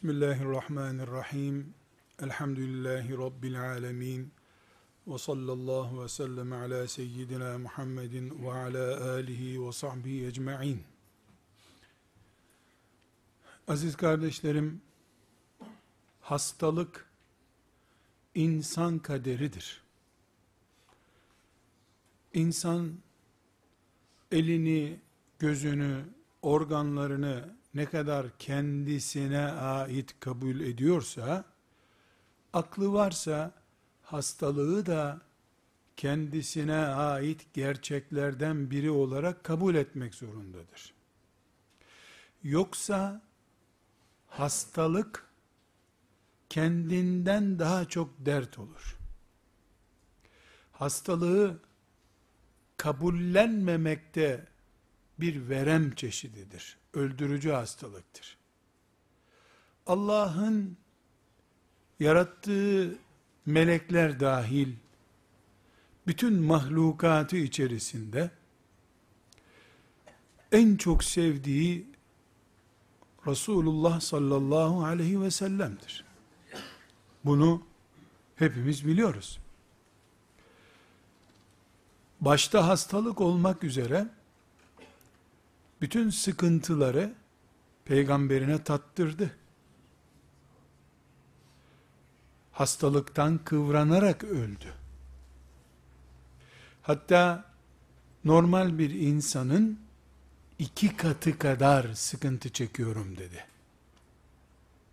Bismillahirrahmanirrahim. Elhamdülillahi Rabbil alemin. Ve sallallahu ve sellem ala seyyidina Muhammedin ve ala alihi ve sahbihi ecma'in. Aziz kardeşlerim, hastalık insan kaderidir. İnsan elini, gözünü, organlarını ne kadar kendisine ait kabul ediyorsa, aklı varsa hastalığı da kendisine ait gerçeklerden biri olarak kabul etmek zorundadır. Yoksa hastalık kendinden daha çok dert olur. Hastalığı kabullenmemekte bir verem çeşididir. Öldürücü hastalıktır. Allah'ın yarattığı melekler dahil bütün mahlukatı içerisinde en çok sevdiği Resulullah sallallahu aleyhi ve sellem'dir. Bunu hepimiz biliyoruz. Başta hastalık olmak üzere bütün sıkıntıları peygamberine tattırdı. Hastalıktan kıvranarak öldü. Hatta normal bir insanın iki katı kadar sıkıntı çekiyorum dedi.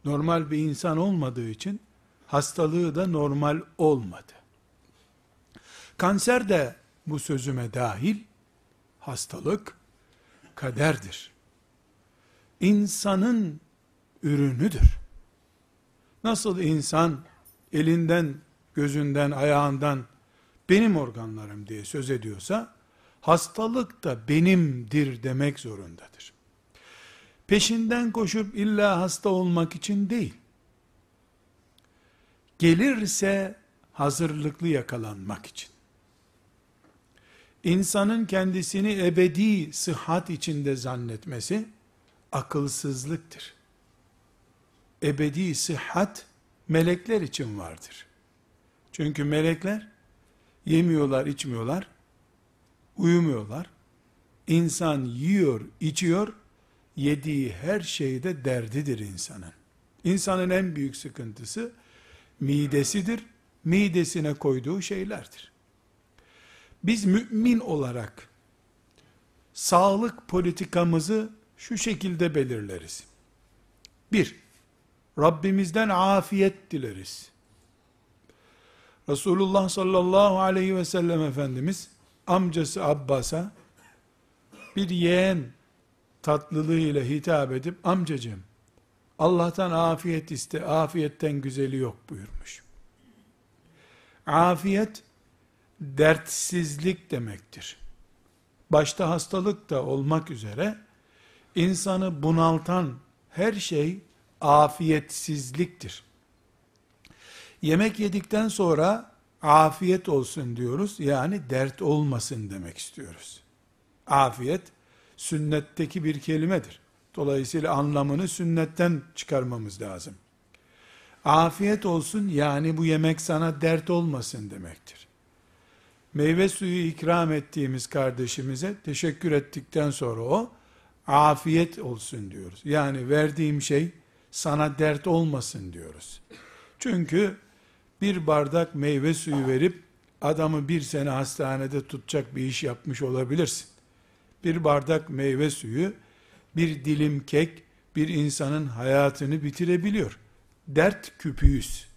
Normal bir insan olmadığı için hastalığı da normal olmadı. Kanser de bu sözüme dahil hastalık kaderdir. İnsanın ürünüdür. Nasıl insan elinden, gözünden, ayağından benim organlarım diye söz ediyorsa, hastalık da benimdir demek zorundadır. Peşinden koşup illa hasta olmak için değil, gelirse hazırlıklı yakalanmak için. İnsanın kendisini ebedi sıhhat içinde zannetmesi akılsızlıktır. Ebedi sıhhat melekler için vardır. Çünkü melekler yemiyorlar, içmiyorlar, uyumuyorlar. İnsan yiyor, içiyor, yediği her şeyde derdidir insanın. İnsanın en büyük sıkıntısı midesidir, midesine koyduğu şeylerdir. Biz mümin olarak sağlık politikamızı şu şekilde belirleriz. Bir, Rabbimizden afiyet dileriz. Resulullah sallallahu aleyhi ve sellem Efendimiz amcası Abbas'a bir yeğen tatlılığıyla hitap edip amcacığım Allah'tan afiyet iste, afiyetten güzeli yok buyurmuş. Afiyet dertsizlik demektir. Başta hastalık da olmak üzere insanı bunaltan her şey afiyetsizliktir. Yemek yedikten sonra afiyet olsun diyoruz. Yani dert olmasın demek istiyoruz. Afiyet sünnetteki bir kelimedir. Dolayısıyla anlamını sünnetten çıkarmamız lazım. Afiyet olsun yani bu yemek sana dert olmasın demektir. Meyve suyu ikram ettiğimiz kardeşimize teşekkür ettikten sonra o afiyet olsun diyoruz. Yani verdiğim şey sana dert olmasın diyoruz. Çünkü bir bardak meyve suyu verip adamı bir sene hastanede tutacak bir iş yapmış olabilirsin. Bir bardak meyve suyu, bir dilim kek, bir insanın hayatını bitirebiliyor. Dert küpüyüz.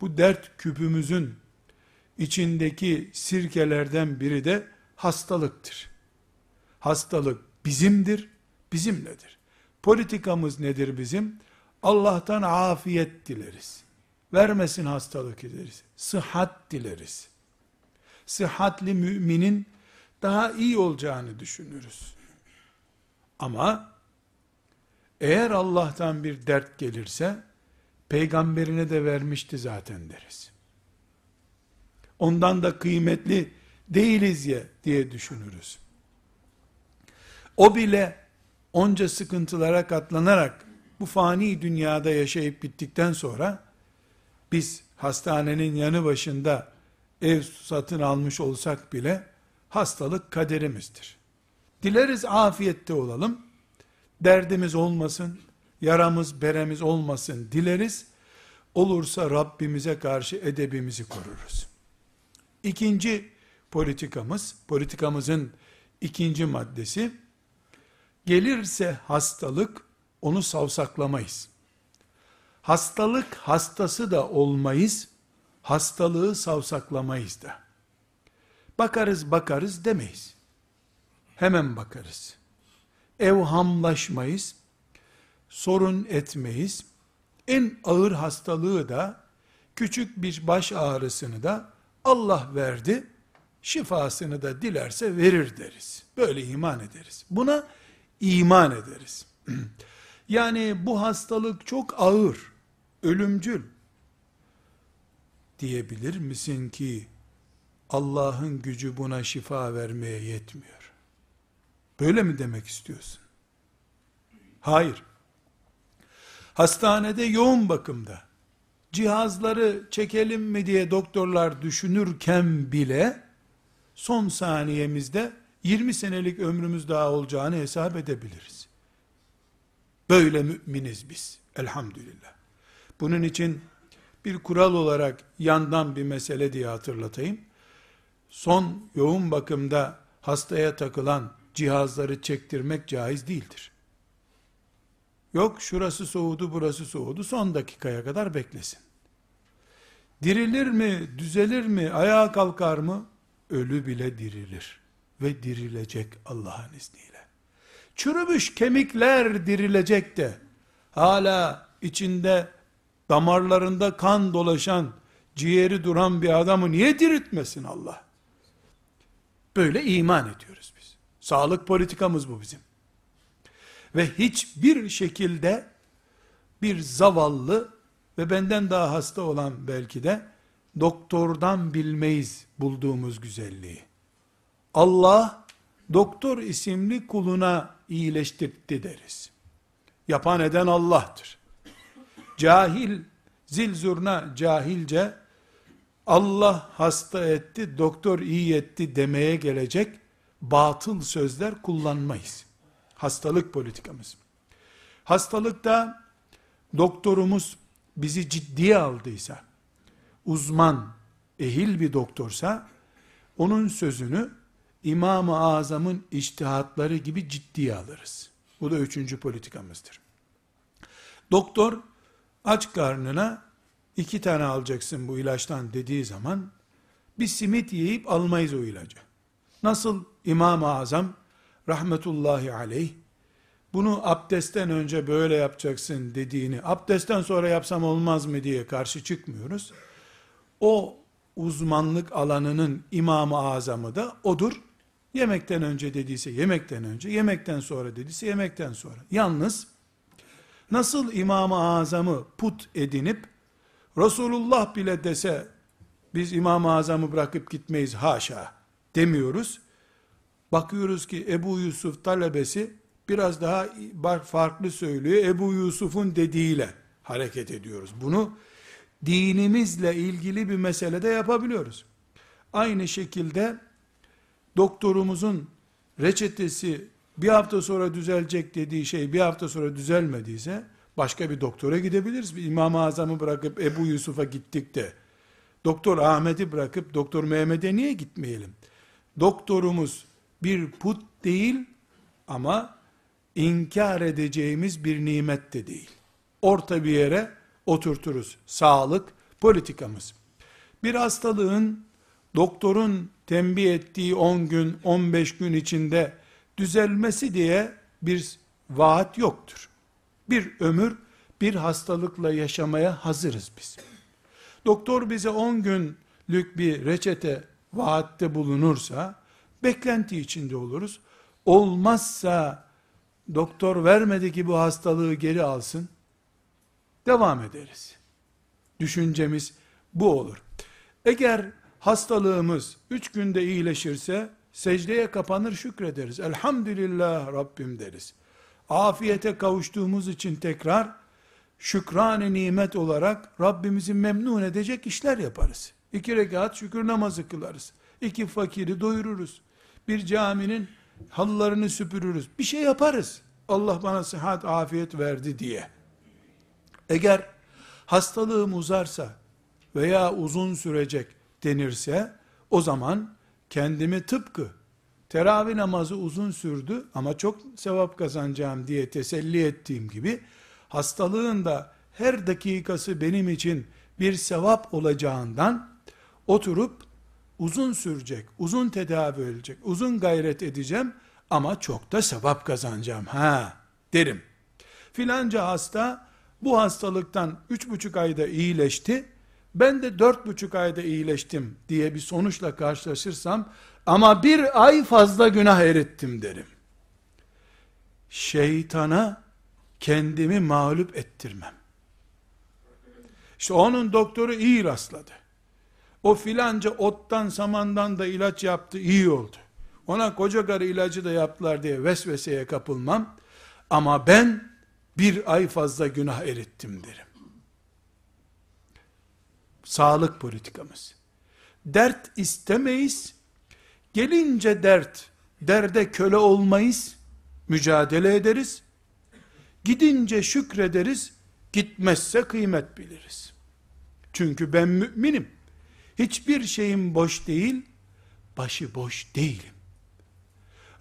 Bu dert küpümüzün içindeki sirkelerden biri de hastalıktır. Hastalık bizimdir, bizimledir. Politikamız nedir bizim? Allah'tan afiyet dileriz. Vermesin hastalık dileriz. Sıhhat dileriz. Sıhhatli müminin daha iyi olacağını düşünürüz. Ama eğer Allah'tan bir dert gelirse peygamberine de vermişti zaten deriz. Ondan da kıymetli değiliz ya diye düşünürüz. O bile onca sıkıntılara katlanarak bu fani dünyada yaşayıp bittikten sonra biz hastanenin yanı başında ev satın almış olsak bile hastalık kaderimizdir. Dileriz afiyette olalım. Derdimiz olmasın, yaramız, beremiz olmasın dileriz. Olursa Rabbimize karşı edebimizi koruruz. İkinci politikamız, politikamızın ikinci maddesi, gelirse hastalık, onu savsaklamayız. Hastalık hastası da olmayız, hastalığı savsaklamayız da. Bakarız bakarız demeyiz. Hemen bakarız. Evhamlaşmayız, sorun etmeyiz. En ağır hastalığı da, küçük bir baş ağrısını da Allah verdi, şifasını da dilerse verir deriz. Böyle iman ederiz. Buna iman ederiz. yani bu hastalık çok ağır, ölümcül diyebilir misin ki Allah'ın gücü buna şifa vermeye yetmiyor. Böyle mi demek istiyorsun? Hayır. Hastanede yoğun bakımda cihazları çekelim mi diye doktorlar düşünürken bile son saniyemizde 20 senelik ömrümüz daha olacağını hesap edebiliriz. Böyle müminiz biz. Elhamdülillah. Bunun için bir kural olarak yandan bir mesele diye hatırlatayım. Son yoğun bakımda hastaya takılan cihazları çektirmek caiz değildir. Yok şurası soğudu burası soğudu son dakikaya kadar beklesin. Dirilir mi, düzelir mi, ayağa kalkar mı? Ölü bile dirilir ve dirilecek Allah'ın izniyle. Çürümüş kemikler dirilecek de hala içinde damarlarında kan dolaşan, ciğeri duran bir adamı niye diriltmesin Allah? Böyle iman ediyoruz biz. Sağlık politikamız bu bizim. Ve hiçbir şekilde bir zavallı ve benden daha hasta olan belki de doktordan bilmeyiz bulduğumuz güzelliği. Allah doktor isimli kuluna iyileştirdi deriz. Yapan eden Allah'tır. Cahil, zil zurna cahilce Allah hasta etti, doktor iyi etti demeye gelecek batıl sözler kullanmayız. Hastalık politikamız. Hastalıkta doktorumuz bizi ciddiye aldıysa, uzman, ehil bir doktorsa, onun sözünü İmam-ı Azam'ın iştihatları gibi ciddiye alırız. Bu da üçüncü politikamızdır. Doktor, aç karnına iki tane alacaksın bu ilaçtan dediği zaman, bir simit yiyip almayız o ilacı. Nasıl İmam-ı Azam, rahmetullahi aleyh, bunu abdestten önce böyle yapacaksın dediğini, abdestten sonra yapsam olmaz mı diye karşı çıkmıyoruz. O uzmanlık alanının imamı azamı da odur. Yemekten önce dediyse yemekten önce, yemekten sonra dediyse yemekten sonra. Yalnız nasıl imamı azamı put edinip Resulullah bile dese biz imam Azam'ı bırakıp gitmeyiz haşa demiyoruz. Bakıyoruz ki Ebu Yusuf talebesi biraz daha farklı söylüyor. Ebu Yusuf'un dediğiyle hareket ediyoruz. Bunu dinimizle ilgili bir meselede yapabiliyoruz. Aynı şekilde doktorumuzun reçetesi bir hafta sonra düzelecek dediği şey bir hafta sonra düzelmediyse başka bir doktora gidebiliriz. İmam-ı Azam'ı bırakıp Ebu Yusuf'a gittik de Doktor Ahmet'i bırakıp Doktor Mehmet'e niye gitmeyelim? Doktorumuz bir put değil ama inkar edeceğimiz bir nimet de değil. Orta bir yere oturturuz. Sağlık politikamız. Bir hastalığın doktorun tembih ettiği 10 gün, 15 gün içinde düzelmesi diye bir vaat yoktur. Bir ömür bir hastalıkla yaşamaya hazırız biz. Doktor bize 10 günlük bir reçete vaatte bulunursa beklenti içinde oluruz. Olmazsa doktor vermedi ki bu hastalığı geri alsın. Devam ederiz. Düşüncemiz bu olur. Eğer hastalığımız üç günde iyileşirse secdeye kapanır şükrederiz. Elhamdülillah Rabbim deriz. afiyete kavuştuğumuz için tekrar şükran nimet olarak Rabbimizi memnun edecek işler yaparız. İki rekat şükür namazı kılarız. İki fakiri doyururuz. Bir caminin halılarını süpürürüz. Bir şey yaparız. Allah bana sıhhat, afiyet verdi diye. Eğer hastalığım uzarsa veya uzun sürecek denirse o zaman kendimi tıpkı teravih namazı uzun sürdü ama çok sevap kazanacağım diye teselli ettiğim gibi hastalığın da her dakikası benim için bir sevap olacağından oturup uzun sürecek, uzun tedavi edilecek, uzun gayret edeceğim ama çok da sevap kazanacağım. Ha derim. Filanca hasta bu hastalıktan üç buçuk ayda iyileşti. Ben de dört buçuk ayda iyileştim diye bir sonuçla karşılaşırsam ama bir ay fazla günah erittim derim. Şeytana kendimi mağlup ettirmem. İşte onun doktoru iyi rastladı. O filanca ottan samandan da ilaç yaptı iyi oldu. Ona koca karı ilacı da yaptılar diye vesveseye kapılmam. Ama ben bir ay fazla günah erittim derim. Sağlık politikamız. Dert istemeyiz. Gelince dert, derde köle olmayız. Mücadele ederiz. Gidince şükrederiz. Gitmezse kıymet biliriz. Çünkü ben müminim. Hiçbir şeyim boş değil, başı boş değilim.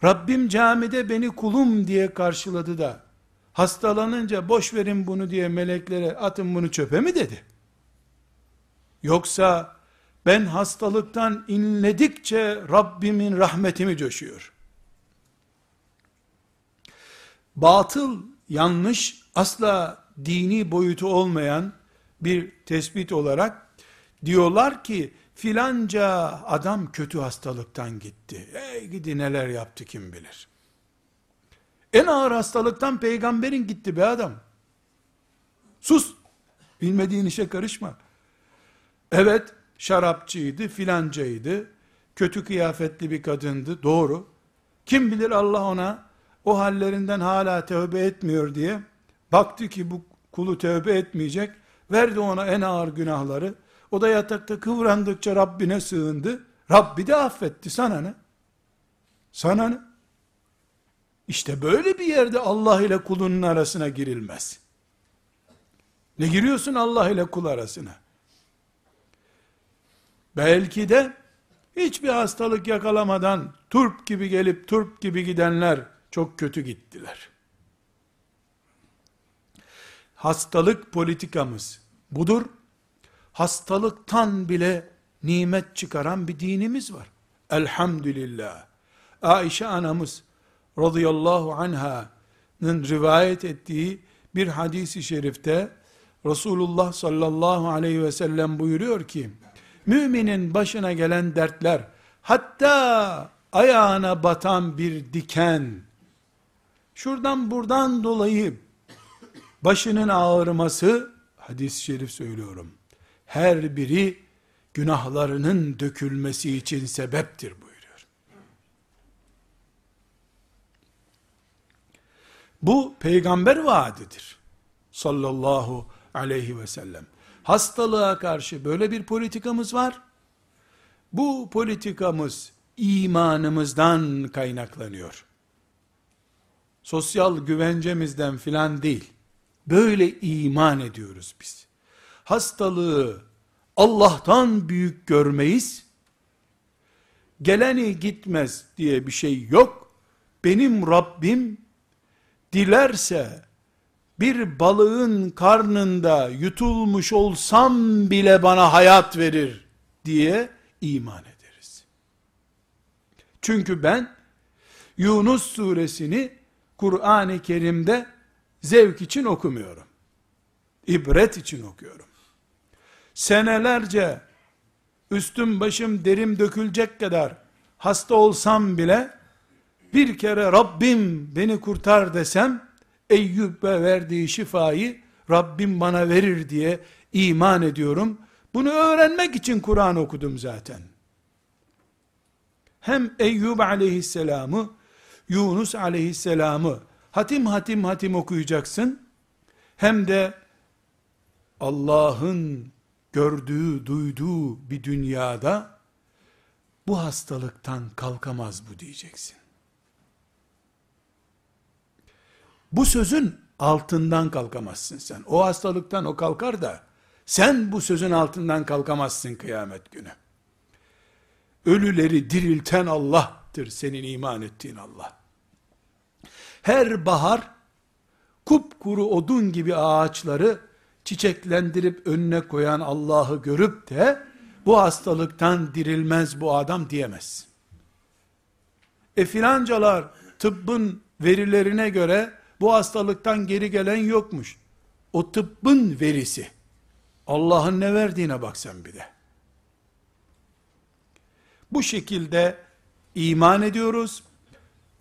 Rabbim camide beni kulum diye karşıladı da, hastalanınca boş verin bunu diye meleklere atın bunu çöpe mi dedi? Yoksa ben hastalıktan inledikçe Rabbimin rahmetimi coşuyor. Batıl, yanlış, asla dini boyutu olmayan bir tespit olarak diyorlar ki filanca adam kötü hastalıktan gitti. Ey gidi neler yaptı kim bilir. En ağır hastalıktan peygamberin gitti be adam. Sus. Bilmediğin işe karışma. Evet, şarapçıydı, filancaydı. Kötü kıyafetli bir kadındı. Doğru. Kim bilir Allah ona o hallerinden hala tövbe etmiyor diye baktı ki bu kulu tövbe etmeyecek. Verdi ona en ağır günahları. O da yatakta kıvrandıkça Rabbine sığındı. Rabbi de affetti. Sana ne? Sana ne? İşte böyle bir yerde Allah ile kulunun arasına girilmez. Ne giriyorsun Allah ile kul arasına? Belki de hiçbir hastalık yakalamadan turp gibi gelip turp gibi gidenler çok kötü gittiler. Hastalık politikamız budur. Hastalıktan bile nimet çıkaran bir dinimiz var. Elhamdülillah. Ayşe anamız radıyallahu anha'nın rivayet ettiği bir hadisi şerifte Resulullah sallallahu aleyhi ve sellem buyuruyor ki müminin başına gelen dertler hatta ayağına batan bir diken şuradan buradan dolayı başının ağrıması hadis-i şerif söylüyorum her biri günahlarının dökülmesi için sebeptir buyuruyor. Bu peygamber vaadidir. Sallallahu aleyhi ve sellem. Hastalığa karşı böyle bir politikamız var. Bu politikamız imanımızdan kaynaklanıyor. Sosyal güvencemizden filan değil. Böyle iman ediyoruz biz hastalığı Allah'tan büyük görmeyiz. Geleni gitmez diye bir şey yok. Benim Rabbim dilerse bir balığın karnında yutulmuş olsam bile bana hayat verir diye iman ederiz. Çünkü ben Yunus suresini Kur'an-ı Kerim'de zevk için okumuyorum. İbret için okuyorum senelerce üstüm başım derim dökülecek kadar hasta olsam bile bir kere Rabbim beni kurtar desem Eyyub'e verdiği şifayı Rabbim bana verir diye iman ediyorum. Bunu öğrenmek için Kur'an okudum zaten. Hem Eyyub aleyhisselamı, Yunus aleyhisselamı, hatim hatim hatim okuyacaksın. Hem de Allah'ın gördüğü, duyduğu bir dünyada bu hastalıktan kalkamaz bu diyeceksin. Bu sözün altından kalkamazsın sen. O hastalıktan o kalkar da sen bu sözün altından kalkamazsın kıyamet günü. Ölüleri dirilten Allah'tır senin iman ettiğin Allah. Her bahar kupkuru odun gibi ağaçları çiçeklendirip önüne koyan Allah'ı görüp de bu hastalıktan dirilmez bu adam diyemez. E filancalar tıbbın verilerine göre bu hastalıktan geri gelen yokmuş. O tıbbın verisi. Allah'ın ne verdiğine bak sen bir de. Bu şekilde iman ediyoruz.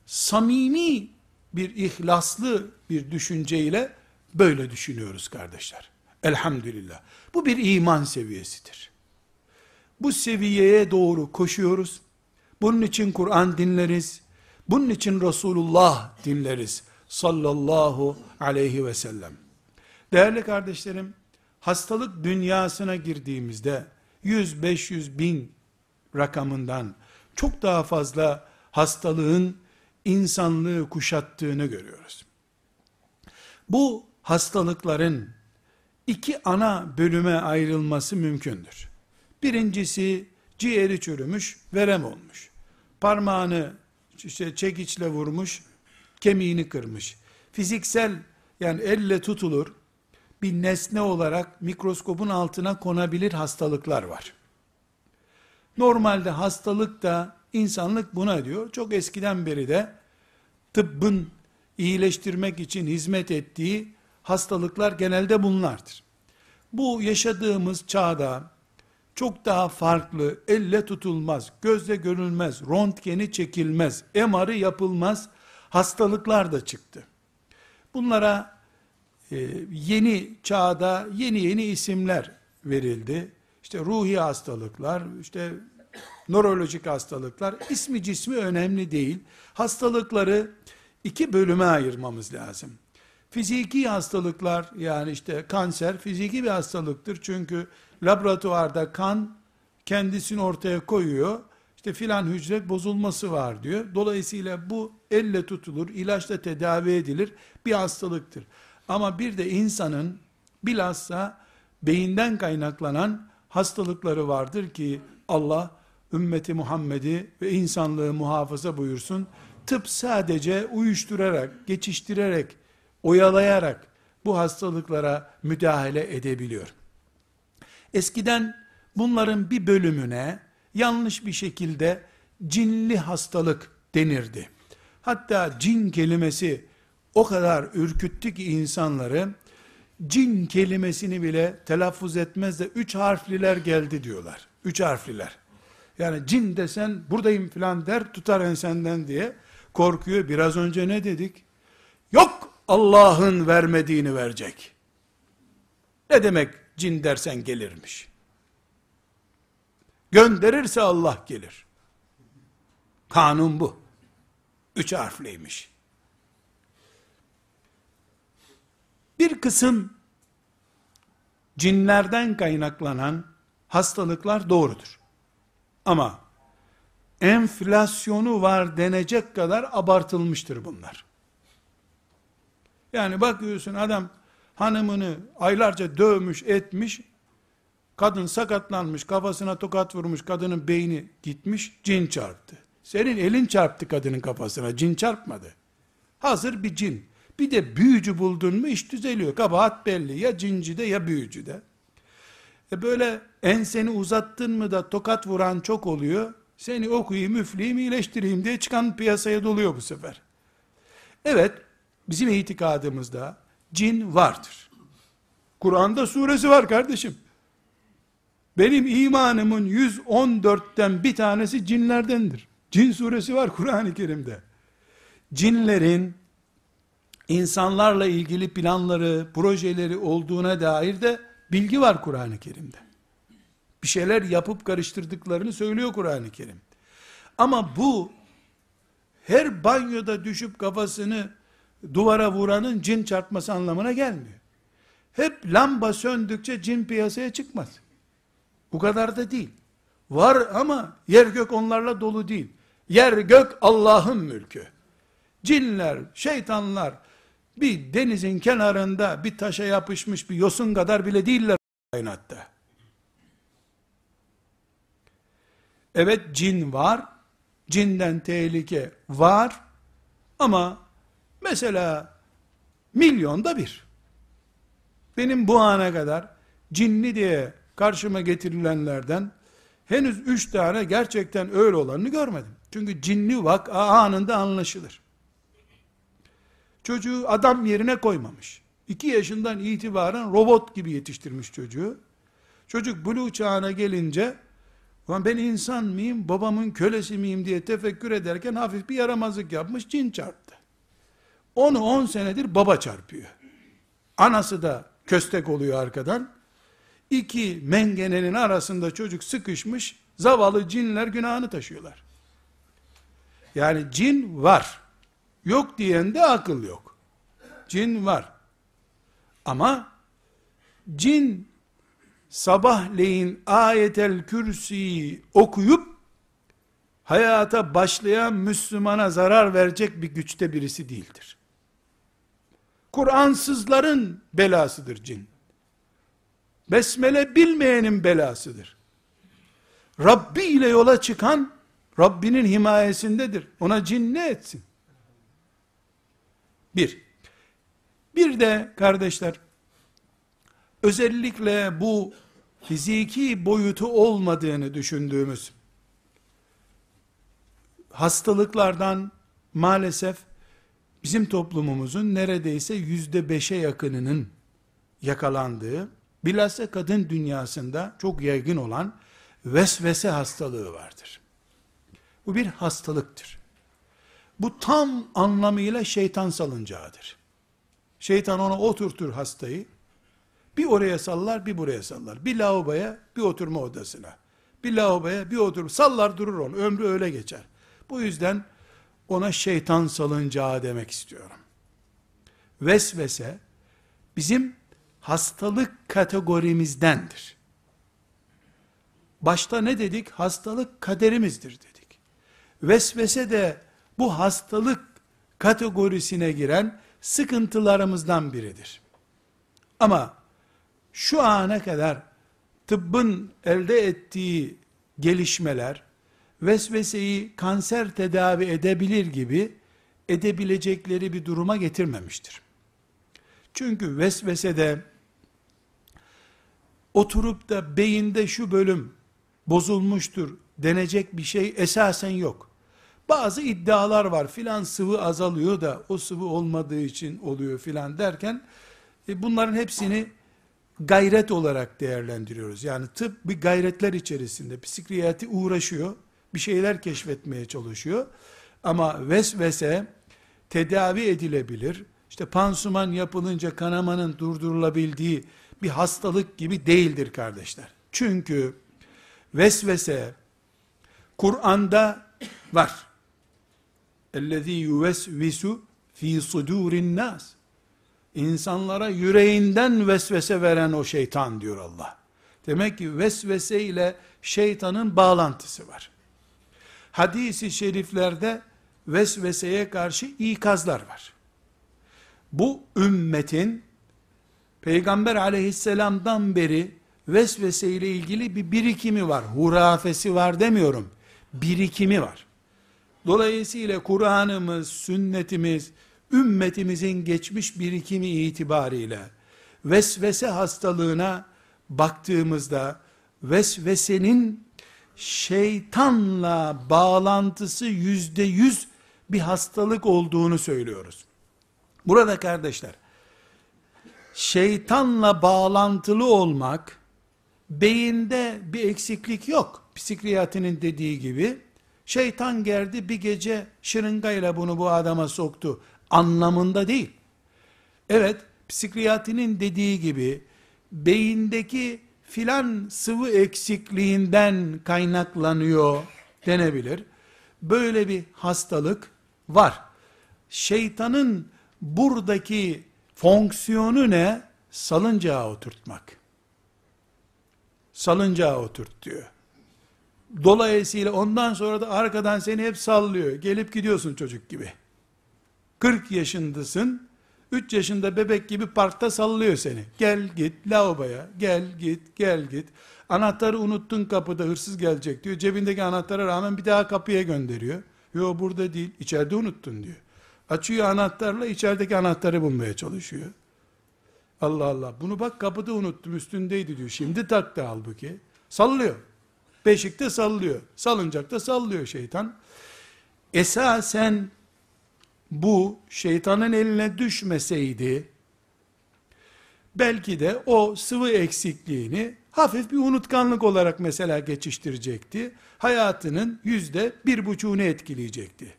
Samimi bir ihlaslı bir düşünceyle böyle düşünüyoruz kardeşler. Elhamdülillah. Bu bir iman seviyesidir. Bu seviyeye doğru koşuyoruz. Bunun için Kur'an dinleriz. Bunun için Resulullah dinleriz. Sallallahu aleyhi ve sellem. Değerli kardeşlerim, hastalık dünyasına girdiğimizde 100-500 bin rakamından çok daha fazla hastalığın insanlığı kuşattığını görüyoruz. Bu hastalıkların iki ana bölüme ayrılması mümkündür. Birincisi ciğeri çürümüş, verem olmuş. Parmağını işte çekiçle vurmuş, kemiğini kırmış. Fiziksel yani elle tutulur bir nesne olarak mikroskopun altına konabilir hastalıklar var. Normalde hastalık da insanlık buna diyor. Çok eskiden beri de tıbbın iyileştirmek için hizmet ettiği hastalıklar genelde bunlardır. Bu yaşadığımız çağda çok daha farklı, elle tutulmaz, gözle görülmez, röntgeni çekilmez, MR'ı yapılmaz hastalıklar da çıktı. Bunlara e, yeni çağda yeni yeni isimler verildi. İşte ruhi hastalıklar, işte nörolojik hastalıklar, ismi cismi önemli değil. Hastalıkları iki bölüme ayırmamız lazım. Fiziki hastalıklar yani işte kanser fiziki bir hastalıktır. Çünkü laboratuvarda kan kendisini ortaya koyuyor. İşte filan hücre bozulması var diyor. Dolayısıyla bu elle tutulur, ilaçla tedavi edilir bir hastalıktır. Ama bir de insanın bilhassa beyinden kaynaklanan hastalıkları vardır ki Allah ümmeti Muhammed'i ve insanlığı muhafaza buyursun. Tıp sadece uyuşturarak, geçiştirerek, oyalayarak bu hastalıklara müdahale edebiliyor. Eskiden bunların bir bölümüne yanlış bir şekilde cinli hastalık denirdi. Hatta cin kelimesi o kadar ürküttü ki insanları, cin kelimesini bile telaffuz etmez de üç harfliler geldi diyorlar. Üç harfliler. Yani cin desen buradayım filan der tutar ensenden diye korkuyor. Biraz önce ne dedik? Yok Allah'ın vermediğini verecek. Ne demek cin dersen gelirmiş. Gönderirse Allah gelir. Kanun bu. Üç harfliymiş. Bir kısım cinlerden kaynaklanan hastalıklar doğrudur. Ama enflasyonu var denecek kadar abartılmıştır bunlar. Yani bakıyorsun adam hanımını aylarca dövmüş etmiş, kadın sakatlanmış, kafasına tokat vurmuş, kadının beyni gitmiş, cin çarptı. Senin elin çarptı kadının kafasına, cin çarpmadı. Hazır bir cin. Bir de büyücü buldun mu iş düzeliyor. Kabahat belli. Ya cinci de ya büyücü de. E böyle enseni uzattın mı da tokat vuran çok oluyor. Seni okuyayım, üfleyeyim, iyileştireyim diye çıkan piyasaya doluyor bu sefer. Evet, bizim itikadımızda cin vardır. Kur'an'da suresi var kardeşim. Benim imanımın 114'ten bir tanesi cinlerdendir. Cin suresi var Kur'an-ı Kerim'de. Cinlerin insanlarla ilgili planları, projeleri olduğuna dair de bilgi var Kur'an-ı Kerim'de. Bir şeyler yapıp karıştırdıklarını söylüyor Kur'an-ı Kerim. Ama bu her banyoda düşüp kafasını duvara vuranın cin çarpması anlamına gelmiyor. Hep lamba söndükçe cin piyasaya çıkmaz. Bu kadar da değil. Var ama yer gök onlarla dolu değil. Yer gök Allah'ın mülkü. Cinler, şeytanlar bir denizin kenarında bir taşa yapışmış bir yosun kadar bile değiller kainatta. Evet cin var. Cinden tehlike var. Ama mesela milyonda bir. Benim bu ana kadar cinli diye karşıma getirilenlerden henüz üç tane gerçekten öyle olanını görmedim. Çünkü cinli vak anında anlaşılır. Çocuğu adam yerine koymamış. İki yaşından itibaren robot gibi yetiştirmiş çocuğu. Çocuk buluğ çağına gelince ben insan mıyım, babamın kölesi miyim diye tefekkür ederken hafif bir yaramazlık yapmış, cin çarptı. Onu on senedir baba çarpıyor. Anası da köstek oluyor arkadan. İki mengenenin arasında çocuk sıkışmış, zavallı cinler günahını taşıyorlar. Yani cin var. Yok diyen de akıl yok. Cin var. Ama cin sabahleyin ayetel kürsiyi okuyup hayata başlayan Müslümana zarar verecek bir güçte birisi değildir. Kur'ansızların belasıdır cin. Besmele bilmeyenin belasıdır. Rabbi ile yola çıkan Rabbinin himayesindedir. Ona cin ne etsin? Bir. Bir de kardeşler özellikle bu fiziki boyutu olmadığını düşündüğümüz hastalıklardan maalesef bizim toplumumuzun neredeyse yüzde beşe yakınının yakalandığı, bilhassa kadın dünyasında çok yaygın olan vesvese hastalığı vardır. Bu bir hastalıktır. Bu tam anlamıyla şeytan salıncağıdır. Şeytan ona oturtur hastayı, bir oraya sallar, bir buraya sallar. Bir lavaboya, bir oturma odasına. Bir lavaboya, bir oturma. Sallar durur onu. Ömrü öyle geçer. Bu yüzden ona şeytan salıncağı demek istiyorum. Vesvese bizim hastalık kategorimizdendir. Başta ne dedik? Hastalık kaderimizdir dedik. Vesvese de bu hastalık kategorisine giren sıkıntılarımızdan biridir. Ama şu ana kadar tıbbın elde ettiği gelişmeler vesveseyi kanser tedavi edebilir gibi edebilecekleri bir duruma getirmemiştir. Çünkü vesvesede oturup da beyinde şu bölüm bozulmuştur denecek bir şey esasen yok. Bazı iddialar var filan sıvı azalıyor da o sıvı olmadığı için oluyor filan derken e bunların hepsini gayret olarak değerlendiriyoruz. Yani tıp bir gayretler içerisinde psikiyatri uğraşıyor, bir şeyler keşfetmeye çalışıyor. Ama vesvese tedavi edilebilir. İşte pansuman yapılınca kanamanın durdurulabildiği bir hastalık gibi değildir kardeşler. Çünkü vesvese Kur'an'da var. Ellezî yuvesvisu fî sudûrin nas insanlara yüreğinden vesvese veren o şeytan diyor Allah. Demek ki vesvese ile şeytanın bağlantısı var. Hadis-i şeriflerde vesveseye karşı ikazlar var. Bu ümmetin Peygamber aleyhisselamdan beri vesvese ile ilgili bir birikimi var. Hurafesi var demiyorum. Birikimi var. Dolayısıyla Kur'an'ımız, sünnetimiz, ümmetimizin geçmiş birikimi itibariyle vesvese hastalığına baktığımızda vesvesenin şeytanla bağlantısı yüzde yüz bir hastalık olduğunu söylüyoruz. Burada kardeşler, şeytanla bağlantılı olmak, beyinde bir eksiklik yok. Psikiyatrinin dediği gibi, şeytan geldi bir gece şırıngayla bunu bu adama soktu anlamında değil. Evet, psikiyatrinin dediği gibi beyindeki filan sıvı eksikliğinden kaynaklanıyor denebilir. Böyle bir hastalık var. Şeytanın buradaki fonksiyonu ne? Salıncağa oturtmak. Salıncağa oturt diyor. Dolayısıyla ondan sonra da arkadan seni hep sallıyor. Gelip gidiyorsun çocuk gibi. 40 yaşındasın. 3 yaşında bebek gibi parkta sallıyor seni. Gel git lavaboya, gel git, gel git. Anahtarı unuttun kapıda hırsız gelecek diyor. Cebindeki anahtara rağmen bir daha kapıya gönderiyor. Yo burada değil, içeride unuttun diyor. Açıyor anahtarla içerideki anahtarı bulmaya çalışıyor. Allah Allah. Bunu bak kapıda unuttum üstündeydi diyor. Şimdi taktı halbuki. Sallıyor. Beşikte sallıyor. Salıncakta sallıyor şeytan. Esasen bu şeytanın eline düşmeseydi belki de o sıvı eksikliğini hafif bir unutkanlık olarak mesela geçiştirecekti. Hayatının yüzde bir buçuğunu etkileyecekti.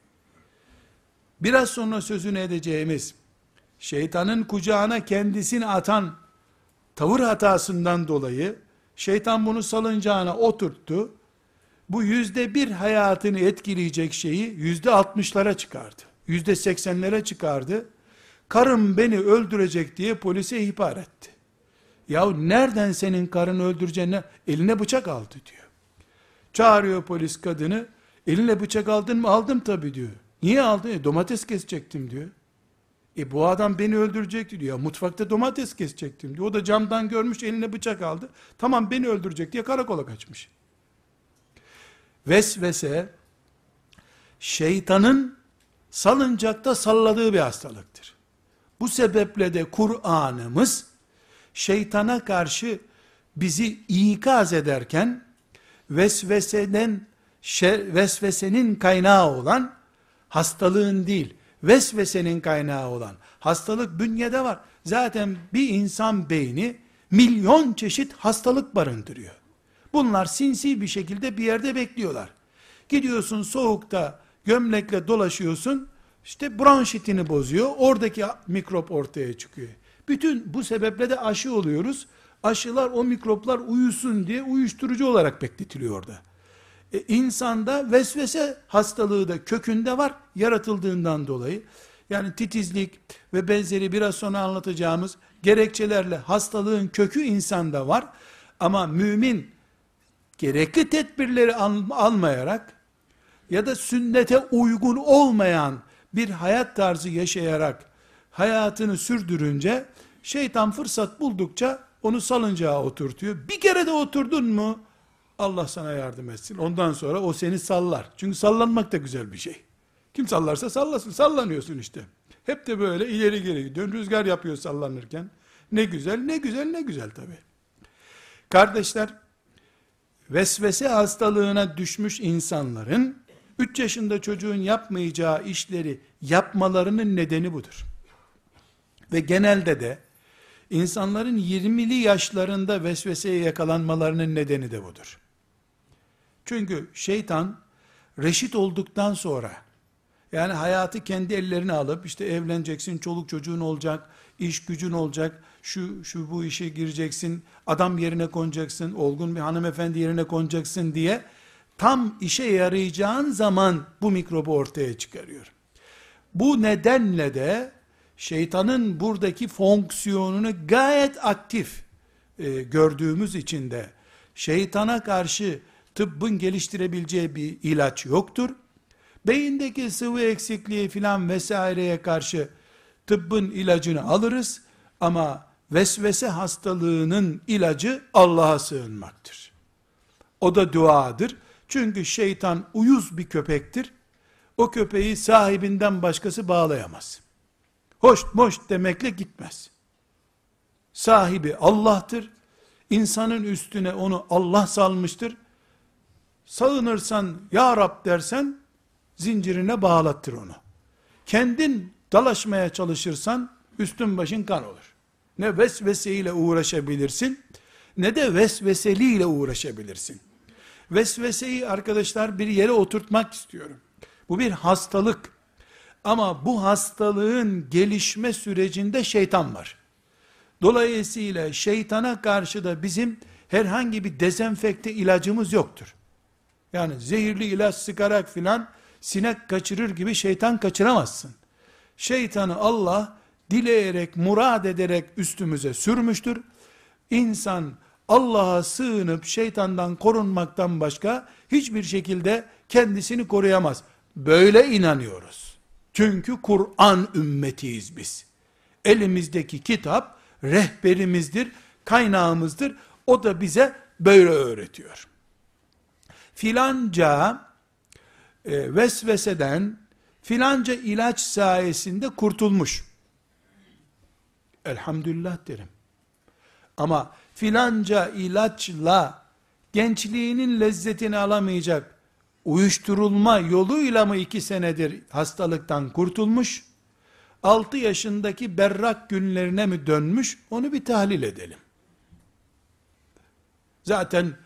Biraz sonra sözünü edeceğimiz şeytanın kucağına kendisini atan tavır hatasından dolayı şeytan bunu salıncağına oturttu. Bu yüzde bir hayatını etkileyecek şeyi yüzde altmışlara çıkardı. Yüzde seksenlere çıkardı. Karım beni öldürecek diye polise ihbar etti. Ya nereden senin karını öldüreceğine eline bıçak aldı diyor. Çağırıyor polis kadını. Eline bıçak aldın mı? Aldım tabii diyor. Niye aldın? E, domates kesecektim diyor. E bu adam beni öldürecekti diyor. Mutfakta domates kesecektim diyor. O da camdan görmüş eline bıçak aldı. Tamam beni öldürecek diye karakola kaçmış. Vesvese şeytanın salıncakta salladığı bir hastalıktır. Bu sebeple de Kur'an'ımız şeytana karşı bizi ikaz ederken vesveseden vesvesenin kaynağı olan hastalığın değil, vesvesenin kaynağı olan hastalık bünyede var. Zaten bir insan beyni milyon çeşit hastalık barındırıyor. Bunlar sinsi bir şekilde bir yerde bekliyorlar. Gidiyorsun soğukta gömlekle dolaşıyorsun, işte bronşitini bozuyor, oradaki mikrop ortaya çıkıyor. Bütün bu sebeple de aşı oluyoruz. Aşılar o mikroplar uyusun diye uyuşturucu olarak bekletiliyor orada. E, insanda vesvese hastalığı da kökünde var yaratıldığından dolayı. Yani titizlik ve benzeri biraz sonra anlatacağımız gerekçelerle hastalığın kökü insanda var. Ama mümin gerekli tedbirleri al, almayarak ya da sünnete uygun olmayan bir hayat tarzı yaşayarak hayatını sürdürünce şeytan fırsat buldukça onu salıncağa oturtuyor. Bir kere de oturdun mu Allah sana yardım etsin. Ondan sonra o seni sallar. Çünkü sallanmak da güzel bir şey. Kim sallarsa sallasın. Sallanıyorsun işte. Hep de böyle ileri geri gidiyorsun. Rüzgar yapıyor sallanırken. Ne güzel, ne güzel, ne güzel tabi. Kardeşler, vesvese hastalığına düşmüş insanların 3 yaşında çocuğun yapmayacağı işleri yapmalarının nedeni budur. Ve genelde de insanların 20'li yaşlarında vesveseye yakalanmalarının nedeni de budur. Çünkü şeytan reşit olduktan sonra yani hayatı kendi ellerine alıp işte evleneceksin, çoluk çocuğun olacak, iş gücün olacak, şu şu bu işe gireceksin, adam yerine konacaksın, olgun bir hanımefendi yerine konacaksın diye tam işe yarayacağın zaman bu mikrobu ortaya çıkarıyor. Bu nedenle de şeytanın buradaki fonksiyonunu gayet aktif e, gördüğümüz için de şeytana karşı tıbbın geliştirebileceği bir ilaç yoktur. Beyindeki sıvı eksikliği filan vesaireye karşı tıbbın ilacını alırız ama vesvese hastalığının ilacı Allah'a sığınmaktır. O da duadır. Çünkü şeytan uyuz bir köpektir. O köpeği sahibinden başkası bağlayamaz. Hoş moş demekle gitmez. Sahibi Allah'tır. İnsanın üstüne onu Allah salmıştır. Sağınırsan ya Rab dersen zincirine bağlattır onu. Kendin dalaşmaya çalışırsan üstün başın kan olur. Ne vesveseyle uğraşabilirsin ne de vesveseliyle uğraşabilirsin. Vesveseyi arkadaşlar bir yere oturtmak istiyorum. Bu bir hastalık. Ama bu hastalığın gelişme sürecinde şeytan var. Dolayısıyla şeytana karşı da bizim herhangi bir dezenfekte ilacımız yoktur. Yani zehirli ilaç sıkarak filan sinek kaçırır gibi şeytan kaçıramazsın. Şeytanı Allah dileyerek, murad ederek üstümüze sürmüştür. İnsan Allah'a sığınıp şeytandan korunmaktan başka hiçbir şekilde kendisini koruyamaz. Böyle inanıyoruz. Çünkü Kur'an ümmetiyiz biz. Elimizdeki kitap rehberimizdir, kaynağımızdır. O da bize böyle öğretiyor. Filanca e, vesveseden filanca ilaç sayesinde kurtulmuş. Elhamdülillah derim. Ama filanca ilaçla gençliğinin lezzetini alamayacak uyuşturulma yoluyla mı iki senedir hastalıktan kurtulmuş? Altı yaşındaki berrak günlerine mi dönmüş? Onu bir tahlil edelim. Zaten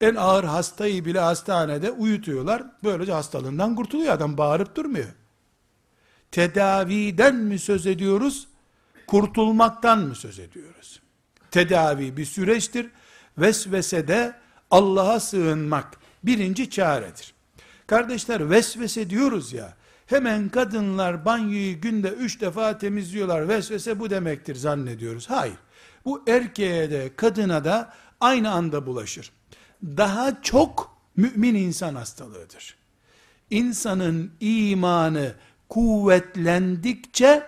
en ağır hastayı bile hastanede uyutuyorlar. Böylece hastalığından kurtuluyor adam bağırıp durmuyor. Tedaviden mi söz ediyoruz? Kurtulmaktan mı söz ediyoruz? Tedavi bir süreçtir. Vesvesede Allah'a sığınmak birinci çaredir. Kardeşler vesvese diyoruz ya, hemen kadınlar banyoyu günde üç defa temizliyorlar, vesvese bu demektir zannediyoruz. Hayır, bu erkeğe de kadına da aynı anda bulaşır. Daha çok mümin insan hastalığıdır. İnsanın imanı kuvvetlendikçe,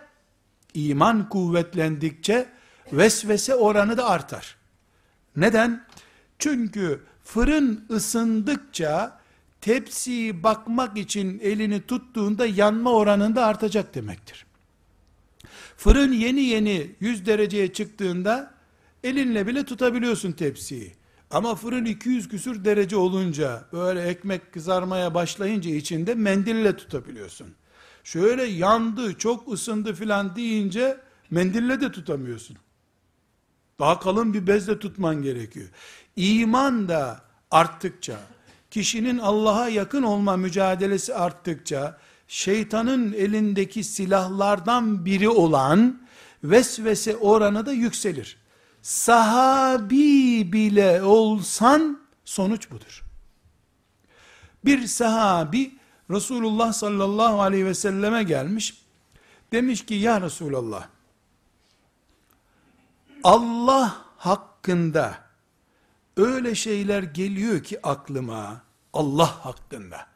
iman kuvvetlendikçe, vesvese oranı da artar. Neden? Çünkü fırın ısındıkça, tepsiyi bakmak için elini tuttuğunda yanma oranında artacak demektir. Fırın yeni yeni 100 dereceye çıktığında elinle bile tutabiliyorsun tepsiyi. Ama fırın 200 küsür derece olunca böyle ekmek kızarmaya başlayınca içinde mendille tutabiliyorsun. Şöyle yandı, çok ısındı filan deyince mendille de tutamıyorsun. Daha kalın bir bezle tutman gerekiyor. İman da arttıkça, kişinin Allah'a yakın olma mücadelesi arttıkça, şeytanın elindeki silahlardan biri olan vesvese oranı da yükselir. Sahabi bile olsan sonuç budur. Bir sahabi Resulullah sallallahu aleyhi ve selleme gelmiş. Demiş ki ya Resulallah Allah hakkında öyle şeyler geliyor ki aklıma Allah hakkında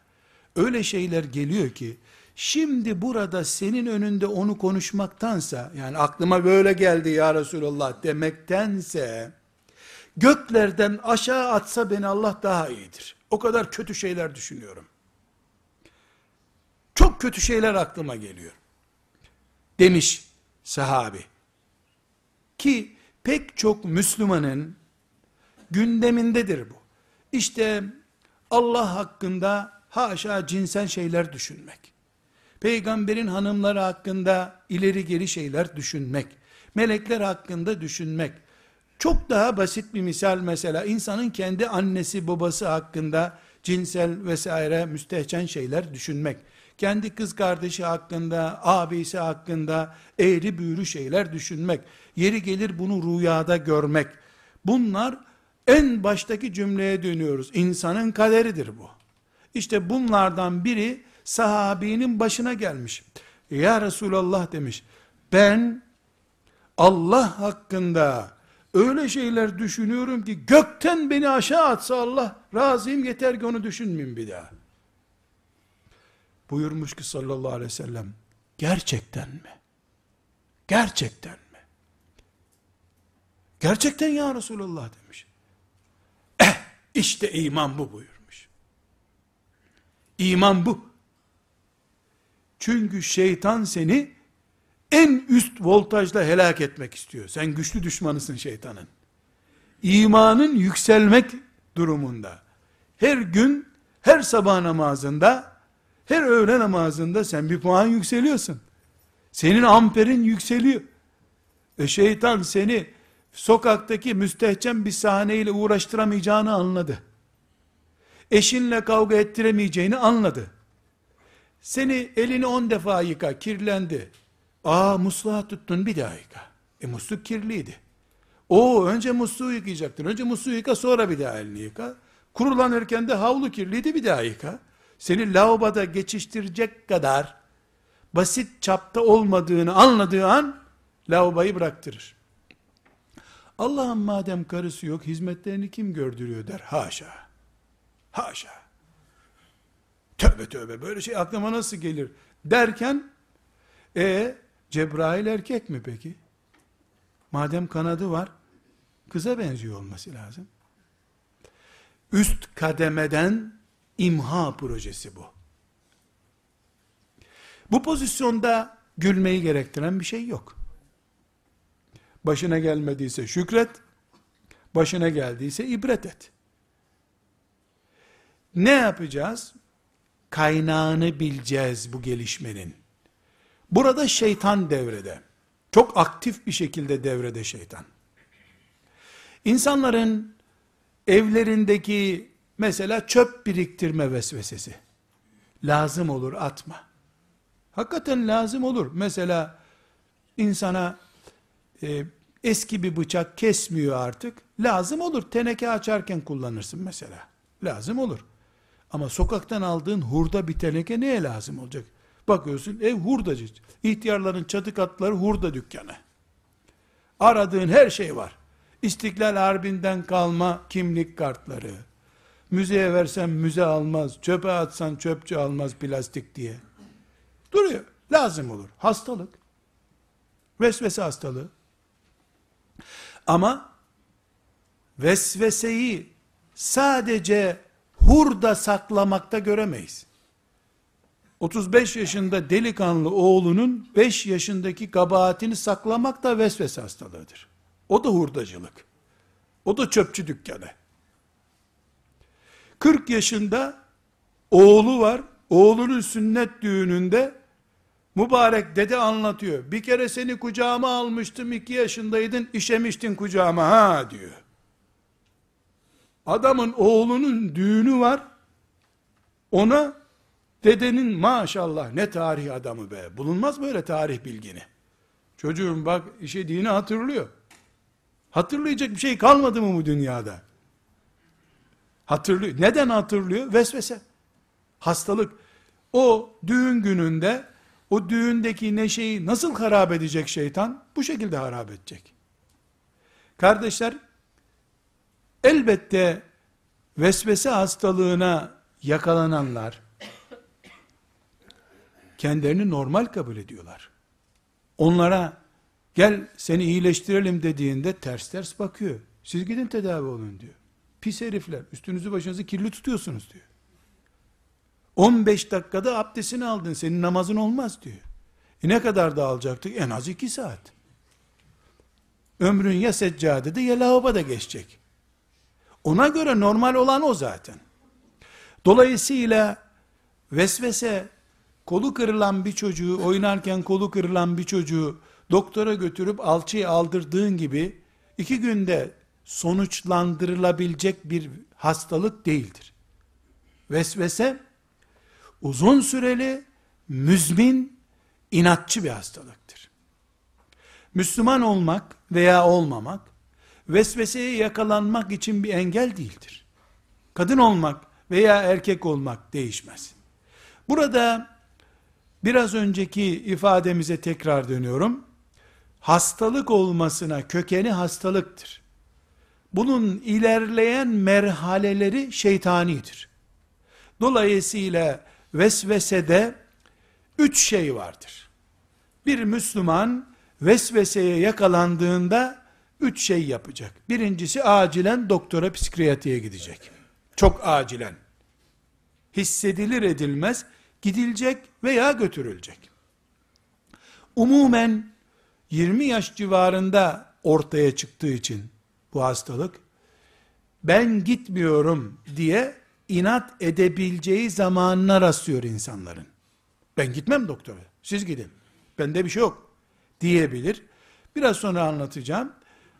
öyle şeyler geliyor ki şimdi burada senin önünde onu konuşmaktansa yani aklıma böyle geldi ya Resulallah demektense göklerden aşağı atsa beni Allah daha iyidir. O kadar kötü şeyler düşünüyorum. Çok kötü şeyler aklıma geliyor. Demiş sahabi. Ki pek çok Müslümanın gündemindedir bu. İşte Allah hakkında haşa cinsel şeyler düşünmek. Peygamberin hanımları hakkında ileri geri şeyler düşünmek. Melekler hakkında düşünmek. Çok daha basit bir misal mesela insanın kendi annesi babası hakkında cinsel vesaire müstehcen şeyler düşünmek. Kendi kız kardeşi hakkında, abisi hakkında eğri büğrü şeyler düşünmek. Yeri gelir bunu rüyada görmek. Bunlar en baştaki cümleye dönüyoruz. İnsanın kaderidir bu. İşte bunlardan biri sahabinin başına gelmiş. Ya Resulallah demiş. Ben Allah hakkında öyle şeyler düşünüyorum ki gökten beni aşağı atsa Allah razıyım yeter ki onu düşünmeyeyim bir daha. Buyurmuş ki sallallahu aleyhi ve sellem gerçekten mi? Gerçekten mi? Gerçekten ya Resulallah demiş. Eh işte iman bu buyurmuş. İman bu. Çünkü şeytan seni en üst voltajda helak etmek istiyor. Sen güçlü düşmanısın şeytanın. İmanın yükselmek durumunda. Her gün, her sabah namazında, her öğle namazında sen bir puan yükseliyorsun. Senin amperin yükseliyor. E şeytan seni sokaktaki müstehcen bir sahneyle uğraştıramayacağını anladı. Eşinle kavga ettiremeyeceğini anladı. Seni elini on defa yıka, kirlendi. Aa musluğa tuttun bir daha yıka. E musluk kirliydi. O önce musluğu yıkayacaktın. Önce musluğu yıka sonra bir daha elini yıka. Kurulanırken de havlu kirliydi bir daha yıka. Seni lavaboda geçiştirecek kadar basit çapta olmadığını anladığı an lavabayı bıraktırır. Allah'ın madem karısı yok hizmetlerini kim gördürüyor der. Haşa. Haşa. Tövbe tövbe böyle şey aklıma nasıl gelir derken e Cebrail erkek mi peki? Madem kanadı var kıza benziyor olması lazım. Üst kademeden imha projesi bu. Bu pozisyonda gülmeyi gerektiren bir şey yok. Başına gelmediyse şükret, başına geldiyse ibret et. Ne yapacağız? Kaynağını bileceğiz bu gelişmenin. Burada şeytan devrede. Çok aktif bir şekilde devrede şeytan. İnsanların evlerindeki mesela çöp biriktirme vesvesesi. Lazım olur atma. Hakikaten lazım olur. Mesela insana e, eski bir bıçak kesmiyor artık. Lazım olur. Teneke açarken kullanırsın mesela. Lazım olur. Ama sokaktan aldığın hurda bir teneke neye lazım olacak? Bakıyorsun ev hurdacı. İhtiyarların çatı katları hurda dükkanı. Aradığın her şey var. İstiklal Harbi'nden kalma kimlik kartları. Müzeye versen müze almaz, çöpe atsan çöpçü almaz plastik diye. Duruyor. Lazım olur. Hastalık. Vesvese hastalığı. Ama vesveseyi sadece hurda saklamakta göremeyiz. 35 yaşında delikanlı oğlunun 5 yaşındaki kabahatini saklamak da vesvese hastalığıdır. O da hurdacılık. O da çöpçü dükkanı. 40 yaşında oğlu var. Oğlunun sünnet düğününde mübarek dede anlatıyor. Bir kere seni kucağıma almıştım, 2 yaşındaydın, işemiştin kucağıma ha diyor. Adamın oğlunun düğünü var. Ona dedenin maşallah ne tarih adamı be. Bulunmaz böyle tarih bilgini. Çocuğum bak işe dini hatırlıyor. Hatırlayacak bir şey kalmadı mı bu dünyada? Hatırlıyor. Neden hatırlıyor? Vesvese. Hastalık. O düğün gününde o düğündeki neşeyi nasıl harap edecek şeytan? Bu şekilde harap edecek. Kardeşler, elbette vesvese hastalığına yakalananlar, kendilerini normal kabul ediyorlar. Onlara, gel seni iyileştirelim dediğinde ters ters bakıyor. Siz gidin tedavi olun diyor. Pis herifler, üstünüzü başınızı kirli tutuyorsunuz diyor. 15 dakikada abdestini aldın, senin namazın olmaz diyor. E ne kadar da alacaktık? En az 2 saat. Ömrün ya seccadede ya lavaboda geçecek. Ona göre normal olan o zaten. Dolayısıyla vesvese kolu kırılan bir çocuğu, oynarken kolu kırılan bir çocuğu doktora götürüp alçıyı aldırdığın gibi iki günde sonuçlandırılabilecek bir hastalık değildir. Vesvese uzun süreli, müzmin, inatçı bir hastalıktır. Müslüman olmak veya olmamak, vesveseye yakalanmak için bir engel değildir. Kadın olmak veya erkek olmak değişmez. Burada biraz önceki ifademize tekrar dönüyorum. Hastalık olmasına kökeni hastalıktır. Bunun ilerleyen merhaleleri şeytanidir. Dolayısıyla vesvesede üç şey vardır. Bir Müslüman vesveseye yakalandığında üç şey yapacak. Birincisi acilen doktora psikiyatriye gidecek. Çok acilen. Hissedilir edilmez gidilecek veya götürülecek. Umumen 20 yaş civarında ortaya çıktığı için bu hastalık ben gitmiyorum diye inat edebileceği zamanına rastlıyor insanların. Ben gitmem doktora. Siz gidin. Bende bir şey yok. Diyebilir. Biraz sonra anlatacağım.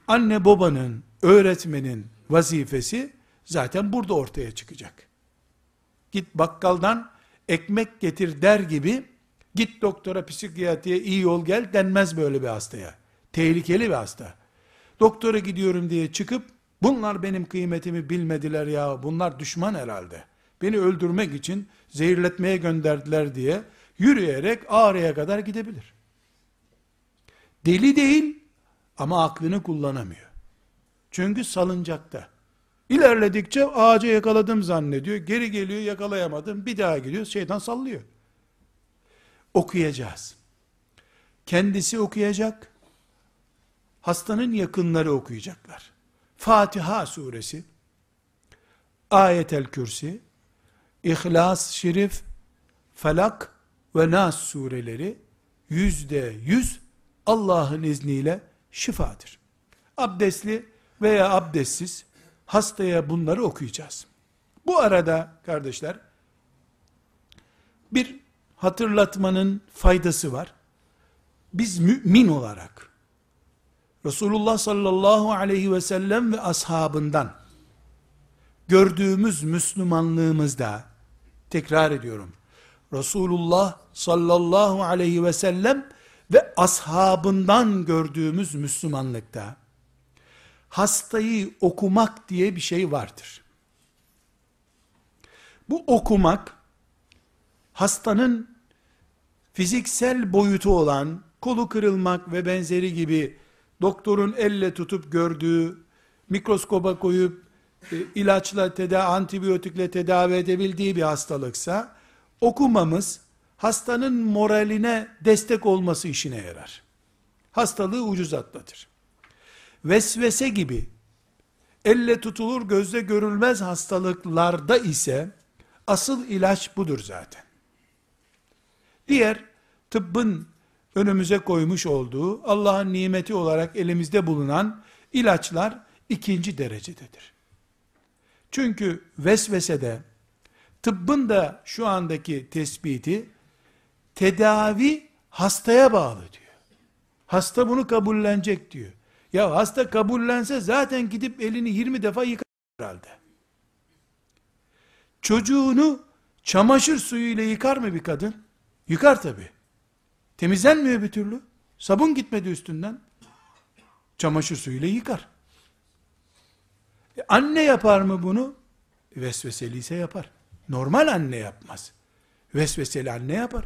Anne babanın, öğretmenin vazifesi zaten burada ortaya çıkacak. Git bakkaldan ekmek getir der gibi git doktora psikiyatriye iyi yol gel denmez böyle bir hastaya. Tehlikeli bir hasta. Doktora gidiyorum diye çıkıp bunlar benim kıymetimi bilmediler ya bunlar düşman herhalde. Beni öldürmek için zehirletmeye gönderdiler diye yürüyerek Ağrı'ya kadar gidebilir. Deli değil ama aklını kullanamıyor. Çünkü salıncakta. İlerledikçe ağaca yakaladım zannediyor. Geri geliyor yakalayamadım. Bir daha gidiyor. Şeytan sallıyor. Okuyacağız. Kendisi okuyacak. Hastanın yakınları okuyacaklar. Fatiha suresi, Ayetel Kürsi, İhlas Şerif, Felak ve Nas sureleri yüzde yüz Allah'ın izniyle şifadır. Abdestli veya abdestsiz hastaya bunları okuyacağız. Bu arada kardeşler bir hatırlatmanın faydası var. Biz mümin olarak Resulullah sallallahu aleyhi ve sellem ve ashabından gördüğümüz Müslümanlığımızda tekrar ediyorum. Resulullah sallallahu aleyhi ve sellem ve ashabından gördüğümüz Müslümanlıkta hastayı okumak diye bir şey vardır. Bu okumak hastanın fiziksel boyutu olan kolu kırılmak ve benzeri gibi doktorun elle tutup gördüğü mikroskoba koyup e, ilaçla tedavi, antibiyotikle tedavi edebildiği bir hastalıksa okumamız hastanın moraline destek olması işine yarar. Hastalığı ucuz atlatır. Vesvese gibi elle tutulur gözle görülmez hastalıklarda ise asıl ilaç budur zaten. Diğer tıbbın önümüze koymuş olduğu Allah'ın nimeti olarak elimizde bulunan ilaçlar ikinci derecededir. Çünkü vesvesede tıbbın da şu andaki tespiti tedavi hastaya bağlı diyor. Hasta bunu kabullenecek diyor. Ya hasta kabullense zaten gidip elini 20 defa yıkar herhalde. Çocuğunu çamaşır suyuyla yıkar mı bir kadın? Yıkar tabi. Temizlenmiyor bir türlü. Sabun gitmedi üstünden. Çamaşır suyuyla yıkar. E anne yapar mı bunu? Vesveseli ise yapar. Normal anne yapmaz. Vesveseli anne yapar.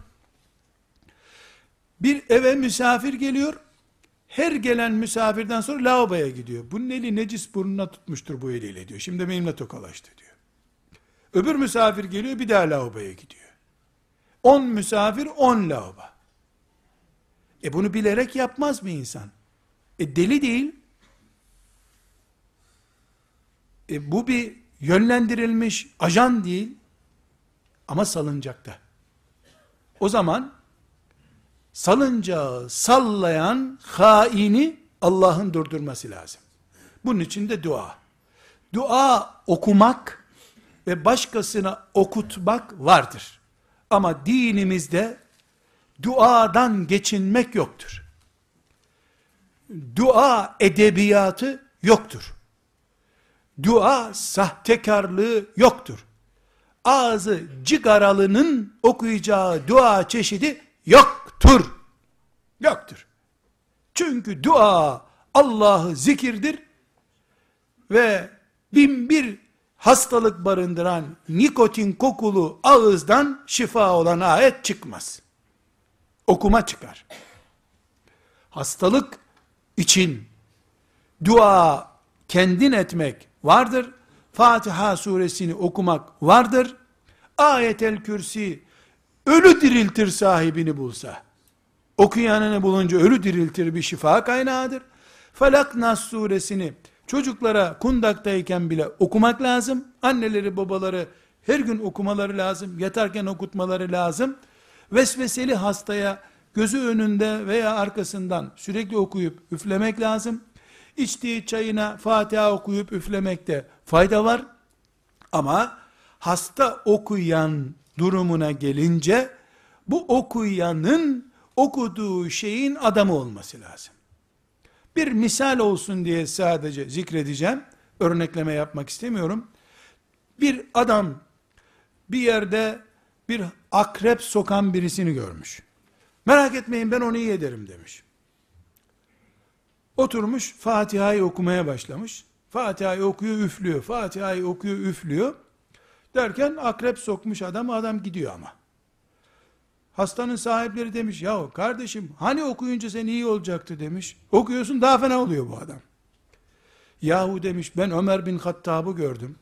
Bir eve misafir geliyor. Her gelen misafirden sonra lavaboya gidiyor. Bunun eli necis burnuna tutmuştur bu eliyle diyor. Şimdi benimle tokalaştı diyor. Öbür misafir geliyor bir daha lavaboya gidiyor. On misafir on lavabo. E bunu bilerek yapmaz mı insan? E deli değil. E bu bir yönlendirilmiş ajan değil. Ama salıncakta. O zaman salıncağı sallayan haini Allah'ın durdurması lazım. Bunun için de dua. Dua okumak ve başkasına okutmak vardır. Ama dinimizde duadan geçinmek yoktur. Dua edebiyatı yoktur. Dua sahtekarlığı yoktur. Ağzı cigaralının okuyacağı dua çeşidi yoktur. Yoktur. Çünkü dua Allah'ı zikirdir ve bin bir hastalık barındıran nikotin kokulu ağızdan şifa olan ayet çıkmaz. Okuma çıkar. Hastalık için dua kendin etmek vardır. Fatiha suresini okumak vardır. Ayetel kürsi ölü diriltir sahibini bulsa. Okuyanını bulunca ölü diriltir bir şifa kaynağıdır. Felak Nas suresini çocuklara kundaktayken bile okumak lazım. Anneleri babaları her gün okumaları lazım. Yatarken okutmaları lazım. Vesveseli hastaya gözü önünde veya arkasından sürekli okuyup üflemek lazım. İçtiği çayına Fatiha okuyup üflemekte fayda var. Ama hasta okuyan durumuna gelince bu okuyanın okuduğu şeyin adamı olması lazım. Bir misal olsun diye sadece zikredeceğim. Örnekleme yapmak istemiyorum. Bir adam bir yerde bir akrep sokan birisini görmüş. Merak etmeyin ben onu iyi ederim demiş. Oturmuş Fatiha'yı okumaya başlamış. Fatiha'yı okuyor üflüyor. Fatiha'yı okuyor üflüyor. Derken akrep sokmuş adam adam gidiyor ama. Hastanın sahipleri demiş, yahu kardeşim hani okuyunca sen iyi olacaktı demiş. Okuyorsun daha fena oluyor bu adam. Yahu demiş ben Ömer bin Hattab'ı gördüm.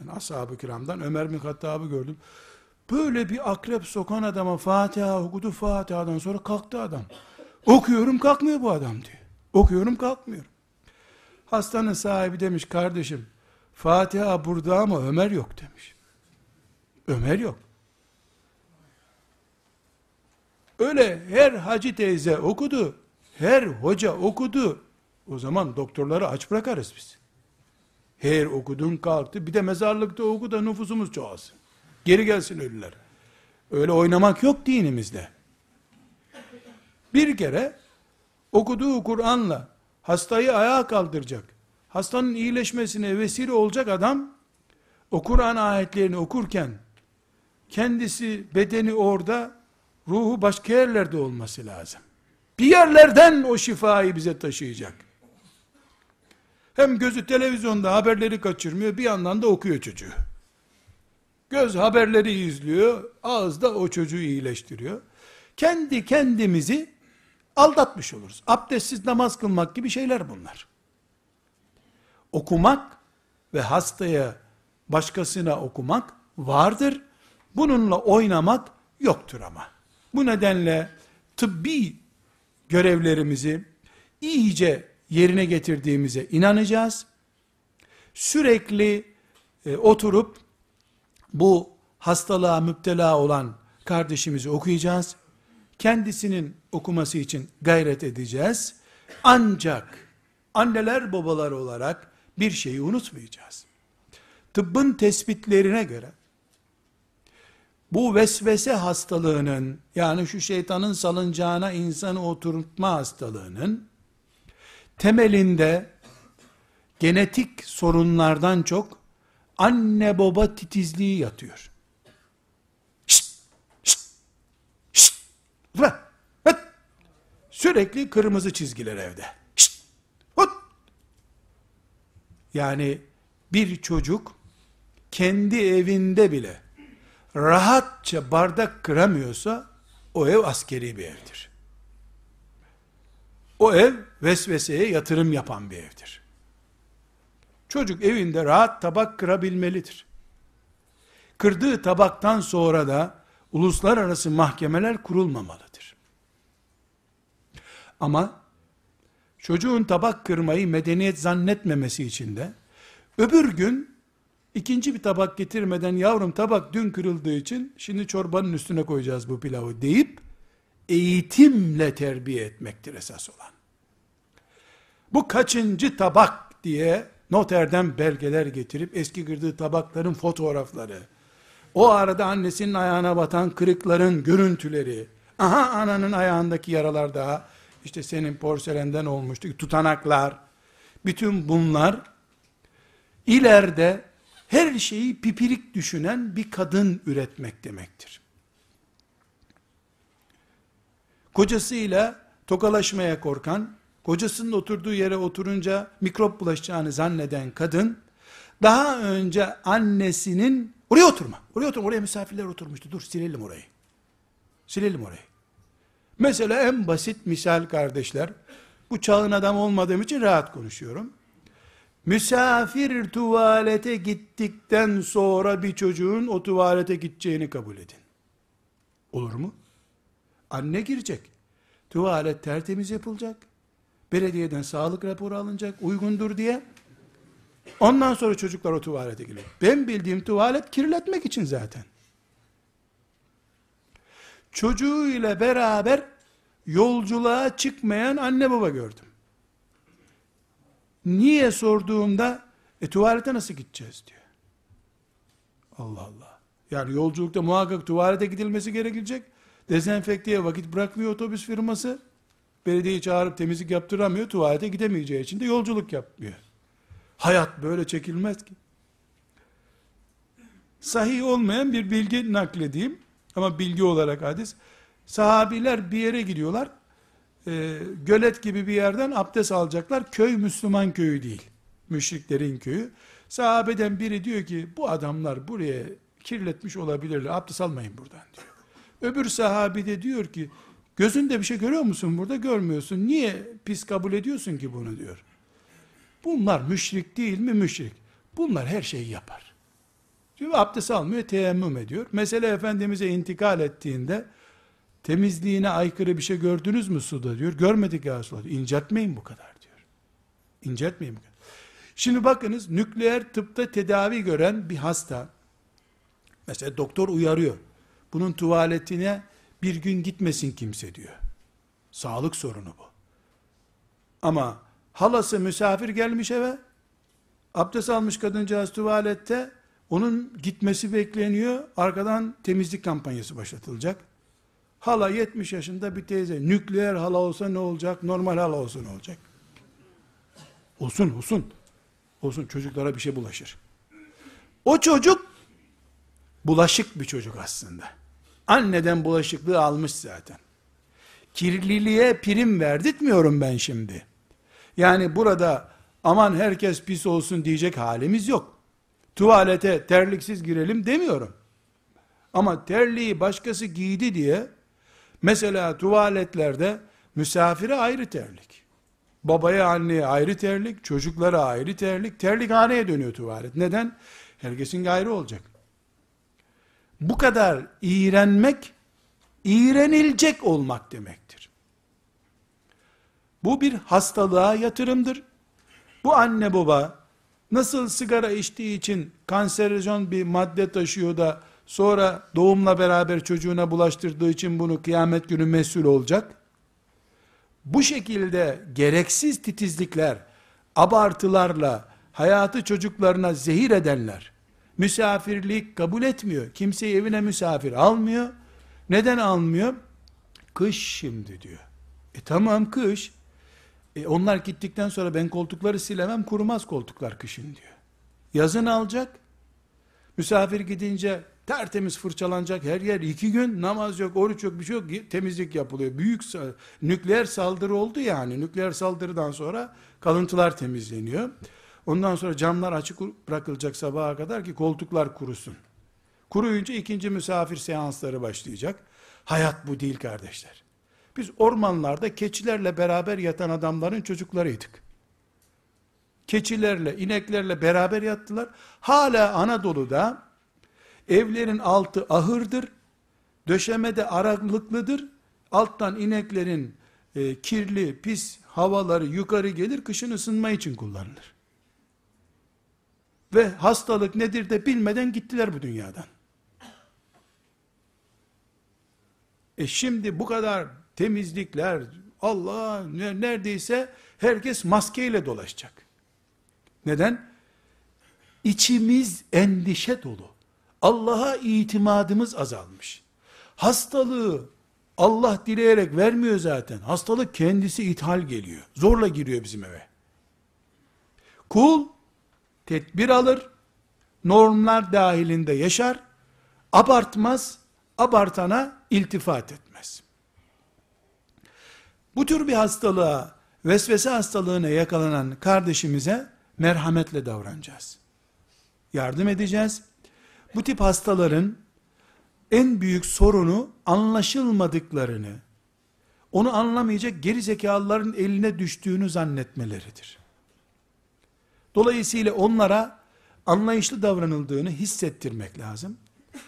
Yani ashab-ı kiramdan Ömer bin Hattab'ı gördüm. Böyle bir akrep sokan adama Fatiha okudu. Fatiha'dan sonra kalktı adam. Okuyorum kalkmıyor bu adam diyor. Okuyorum kalkmıyor. Hastanın sahibi demiş kardeşim Fatiha burada ama Ömer yok demiş. Ömer yok. Öyle her hacı teyze okudu, her hoca okudu. O zaman doktorları aç bırakarız biz. Her okudun kalktı, bir de mezarlıkta oku da nüfusumuz çoğalsın. Geri gelsin ölüler. Öyle oynamak yok dinimizde. Bir kere okuduğu Kur'an'la hastayı ayağa kaldıracak, hastanın iyileşmesine vesile olacak adam, o Kur'an ayetlerini okurken, kendisi, bedeni orada, ruhu başka yerlerde olması lazım. Bir yerlerden o şifayı bize taşıyacak. Hem gözü televizyonda haberleri kaçırmıyor, bir yandan da okuyor çocuğu. Göz haberleri izliyor, ağız da o çocuğu iyileştiriyor. Kendi kendimizi aldatmış oluruz. Abdestsiz namaz kılmak gibi şeyler bunlar. Okumak ve hastaya başkasına okumak vardır. Bununla oynamak yoktur ama. Bu nedenle tıbbi görevlerimizi iyice yerine getirdiğimize inanacağız. Sürekli e, oturup bu hastalığa müptela olan kardeşimizi okuyacağız. Kendisinin okuması için gayret edeceğiz. Ancak anneler babalar olarak bir şeyi unutmayacağız. Tıbbın tespitlerine göre bu vesvese hastalığının yani şu şeytanın salıncağına insanı oturtma hastalığının temelinde genetik sorunlardan çok anne baba titizliği yatıyor. Şşt. Sürekli kırmızı çizgiler evde. Yani bir çocuk kendi evinde bile rahatça bardak kıramıyorsa o ev askeri bir evdir. O ev vesveseye yatırım yapan bir evdir. Çocuk evinde rahat tabak kırabilmelidir. Kırdığı tabaktan sonra da uluslararası mahkemeler kurulmamalıdır. Ama çocuğun tabak kırmayı medeniyet zannetmemesi için de öbür gün ikinci bir tabak getirmeden yavrum tabak dün kırıldığı için şimdi çorbanın üstüne koyacağız bu pilavı deyip eğitimle terbiye etmektir esas olan. Bu kaçıncı tabak diye noterden belgeler getirip eski kırdığı tabakların fotoğrafları, o arada annesinin ayağına batan kırıkların görüntüleri, aha ananın ayağındaki yaralar daha, işte senin porselenden olmuştu, tutanaklar, bütün bunlar, ileride her şeyi pipirik düşünen bir kadın üretmek demektir. Kocasıyla tokalaşmaya korkan, kocasının oturduğu yere oturunca mikrop bulaşacağını zanneden kadın, daha önce annesinin, oraya oturma, oraya oturma, oraya misafirler oturmuştu, dur silelim orayı. Silelim orayı. Mesela en basit misal kardeşler, bu çağın adam olmadığım için rahat konuşuyorum. Misafir tuvalete gittikten sonra bir çocuğun o tuvalete gideceğini kabul edin. Olur mu? Anne girecek. Tuvalet tertemiz yapılacak. Belediyeden sağlık raporu alınacak uygundur diye. Ondan sonra çocuklar o tuvalete giriyor. Ben bildiğim tuvalet kirletmek için zaten. Çocuğuyla beraber yolculuğa çıkmayan anne baba gördüm. Niye sorduğumda e tuvalete nasıl gideceğiz diyor. Allah Allah. Yani yolculukta muhakkak tuvalete gidilmesi gerekecek. Dezenfekteye vakit bırakmıyor otobüs firması. Belediyeyi çağırıp temizlik yaptıramıyor. Tuvalete gidemeyeceği için de yolculuk yapmıyor. Hayat böyle çekilmez ki. Sahih olmayan bir bilgi nakledeyim. Ama bilgi olarak hadis. Sahabiler bir yere gidiyorlar e, gölet gibi bir yerden abdest alacaklar. Köy Müslüman köyü değil. Müşriklerin köyü. Sahabeden biri diyor ki bu adamlar buraya kirletmiş olabilirler. Abdest almayın buradan diyor. Öbür sahabi de diyor ki, gözünde bir şey görüyor musun burada? Görmüyorsun. Niye pis kabul ediyorsun ki bunu diyor. Bunlar müşrik değil mi? Müşrik. Bunlar her şeyi yapar. Çünkü abdest almıyor, teyemmüm ediyor. Mesele Efendimiz'e intikal ettiğinde, temizliğine aykırı bir şey gördünüz mü suda diyor. Görmedik ya Resulallah. İnceltmeyin bu kadar diyor. İnceltmeyin bu kadar. Şimdi bakınız nükleer tıpta tedavi gören bir hasta, mesela doktor uyarıyor. Bunun tuvaletine bir gün gitmesin kimse diyor. Sağlık sorunu bu. Ama halası misafir gelmiş eve, abdest almış kadıncağız tuvalette, onun gitmesi bekleniyor, arkadan temizlik kampanyası başlatılacak. Hala 70 yaşında bir teyze, nükleer hala olsa ne olacak, normal hala olsa ne olacak? Olsun, olsun. Olsun, çocuklara bir şey bulaşır. O çocuk, bulaşık bir çocuk aslında. Anneden bulaşıklığı almış zaten. Kirliliğe prim verdirtmiyorum ben şimdi. Yani burada aman herkes pis olsun diyecek halimiz yok. Tuvalete terliksiz girelim demiyorum. Ama terliği başkası giydi diye mesela tuvaletlerde misafire ayrı terlik. Babaya anneye ayrı terlik, çocuklara ayrı terlik, terlikhaneye dönüyor tuvalet. Neden? Herkesin ayrı olacak. Bu kadar iğrenmek, iğrenilecek olmak demektir. Bu bir hastalığa yatırımdır. Bu anne baba nasıl sigara içtiği için kanserojen bir madde taşıyor da sonra doğumla beraber çocuğuna bulaştırdığı için bunu kıyamet günü mesul olacak. Bu şekilde gereksiz titizlikler, abartılarla hayatı çocuklarına zehir edenler, misafirlik kabul etmiyor. Kimseyi evine misafir almıyor. Neden almıyor? Kış şimdi diyor. E tamam kış. E onlar gittikten sonra ben koltukları silemem, kurumaz koltuklar kışın diyor. Yazın alacak. Misafir gidince tertemiz fırçalanacak her yer iki gün namaz yok, oruç yok, bir şey yok, temizlik yapılıyor. Büyük nükleer saldırı oldu yani. Nükleer saldırıdan sonra kalıntılar temizleniyor. Ondan sonra camlar açık bırakılacak sabaha kadar ki koltuklar kurusun. Kuruyunca ikinci misafir seansları başlayacak. Hayat bu değil kardeşler. Biz ormanlarda keçilerle beraber yatan adamların çocuklarıydık. Keçilerle, ineklerle beraber yattılar. Hala Anadolu'da evlerin altı ahırdır, döşemede aralıklıdır, alttan ineklerin e, kirli, pis havaları yukarı gelir, kışın ısınma için kullanılır. Ve hastalık nedir de bilmeden gittiler bu dünyadan. E şimdi bu kadar temizlikler, Allah neredeyse herkes maskeyle dolaşacak. Neden? İçimiz endişe dolu. Allah'a itimadımız azalmış. Hastalığı Allah dileyerek vermiyor zaten. Hastalık kendisi ithal geliyor. Zorla giriyor bizim eve. Kul tedbir alır, normlar dahilinde yaşar, abartmaz, abartana iltifat etmez. Bu tür bir hastalığa, vesvese hastalığına yakalanan kardeşimize merhametle davranacağız. Yardım edeceğiz. Bu tip hastaların en büyük sorunu anlaşılmadıklarını, onu anlamayacak geri zekalıların eline düştüğünü zannetmeleridir. Dolayısıyla onlara anlayışlı davranıldığını hissettirmek lazım.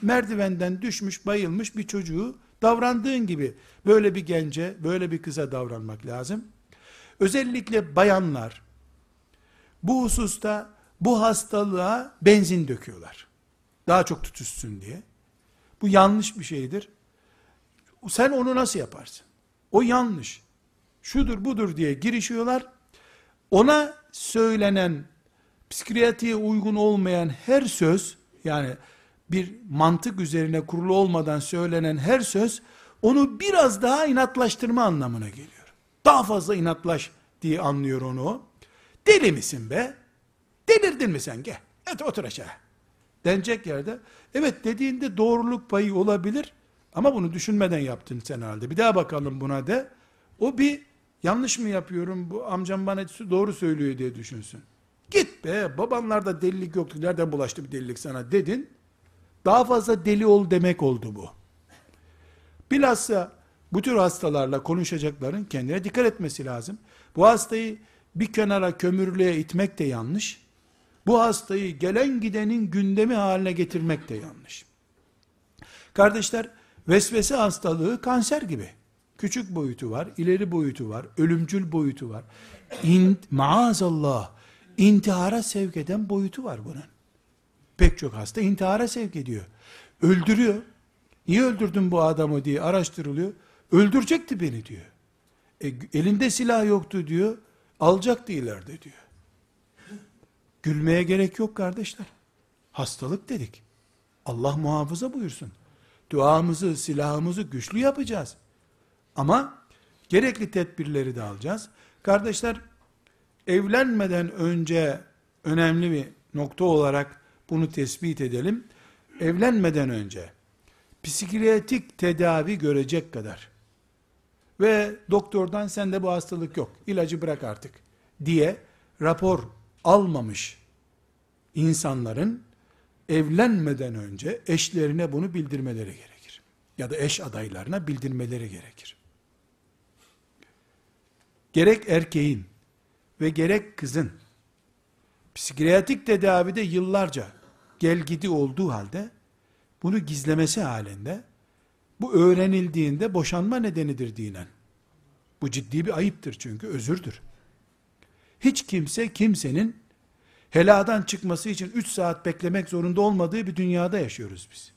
Merdivenden düşmüş, bayılmış bir çocuğu davrandığın gibi böyle bir gence, böyle bir kıza davranmak lazım. Özellikle bayanlar bu hususta bu hastalığa benzin döküyorlar. Daha çok tutuşsun diye. Bu yanlış bir şeydir. Sen onu nasıl yaparsın? O yanlış. Şudur budur diye girişiyorlar. Ona söylenen psikiyatriye uygun olmayan her söz yani bir mantık üzerine kurulu olmadan söylenen her söz onu biraz daha inatlaştırma anlamına geliyor. Daha fazla inatlaş diye anlıyor onu. Deli misin be? Delirdin mi sen? Gel. Evet otur aşağı. Denecek yerde. Evet dediğinde doğruluk payı olabilir. Ama bunu düşünmeden yaptın sen herhalde. Bir daha bakalım buna de. O bir yanlış mı yapıyorum? Bu amcam bana doğru söylüyor diye düşünsün. Be babanlarda delilik yoktu. Nereden bulaştı bir delilik sana dedin. Daha fazla deli ol demek oldu bu. Bilhassa bu tür hastalarla konuşacakların kendine dikkat etmesi lazım. Bu hastayı bir kenara kömürlüğe itmek de yanlış. Bu hastayı gelen gidenin gündemi haline getirmek de yanlış. Kardeşler, vesvese hastalığı kanser gibi. Küçük boyutu var, ileri boyutu var, ölümcül boyutu var. İn, maazallah, intihara sevk eden boyutu var bunun. Pek çok hasta intihara sevk ediyor. Öldürüyor. Niye öldürdün bu adamı diye araştırılıyor. Öldürecekti beni diyor. E, elinde silah yoktu diyor. Alacaktı ileride diyor. Gülmeye gerek yok kardeşler. Hastalık dedik. Allah muhafaza buyursun. Duamızı, silahımızı güçlü yapacağız. Ama gerekli tedbirleri de alacağız. Kardeşler, evlenmeden önce önemli bir nokta olarak bunu tespit edelim. Evlenmeden önce psikiyatrik tedavi görecek kadar ve doktordan sende bu hastalık yok, ilacı bırak artık diye rapor almamış insanların evlenmeden önce eşlerine bunu bildirmeleri gerekir. Ya da eş adaylarına bildirmeleri gerekir. Gerek erkeğin ve gerek kızın psikiyatrik tedavide yıllarca gel gidi olduğu halde bunu gizlemesi halinde bu öğrenildiğinde boşanma nedenidir dinen. Bu ciddi bir ayıptır çünkü özürdür. Hiç kimse kimsenin heladan çıkması için 3 saat beklemek zorunda olmadığı bir dünyada yaşıyoruz biz.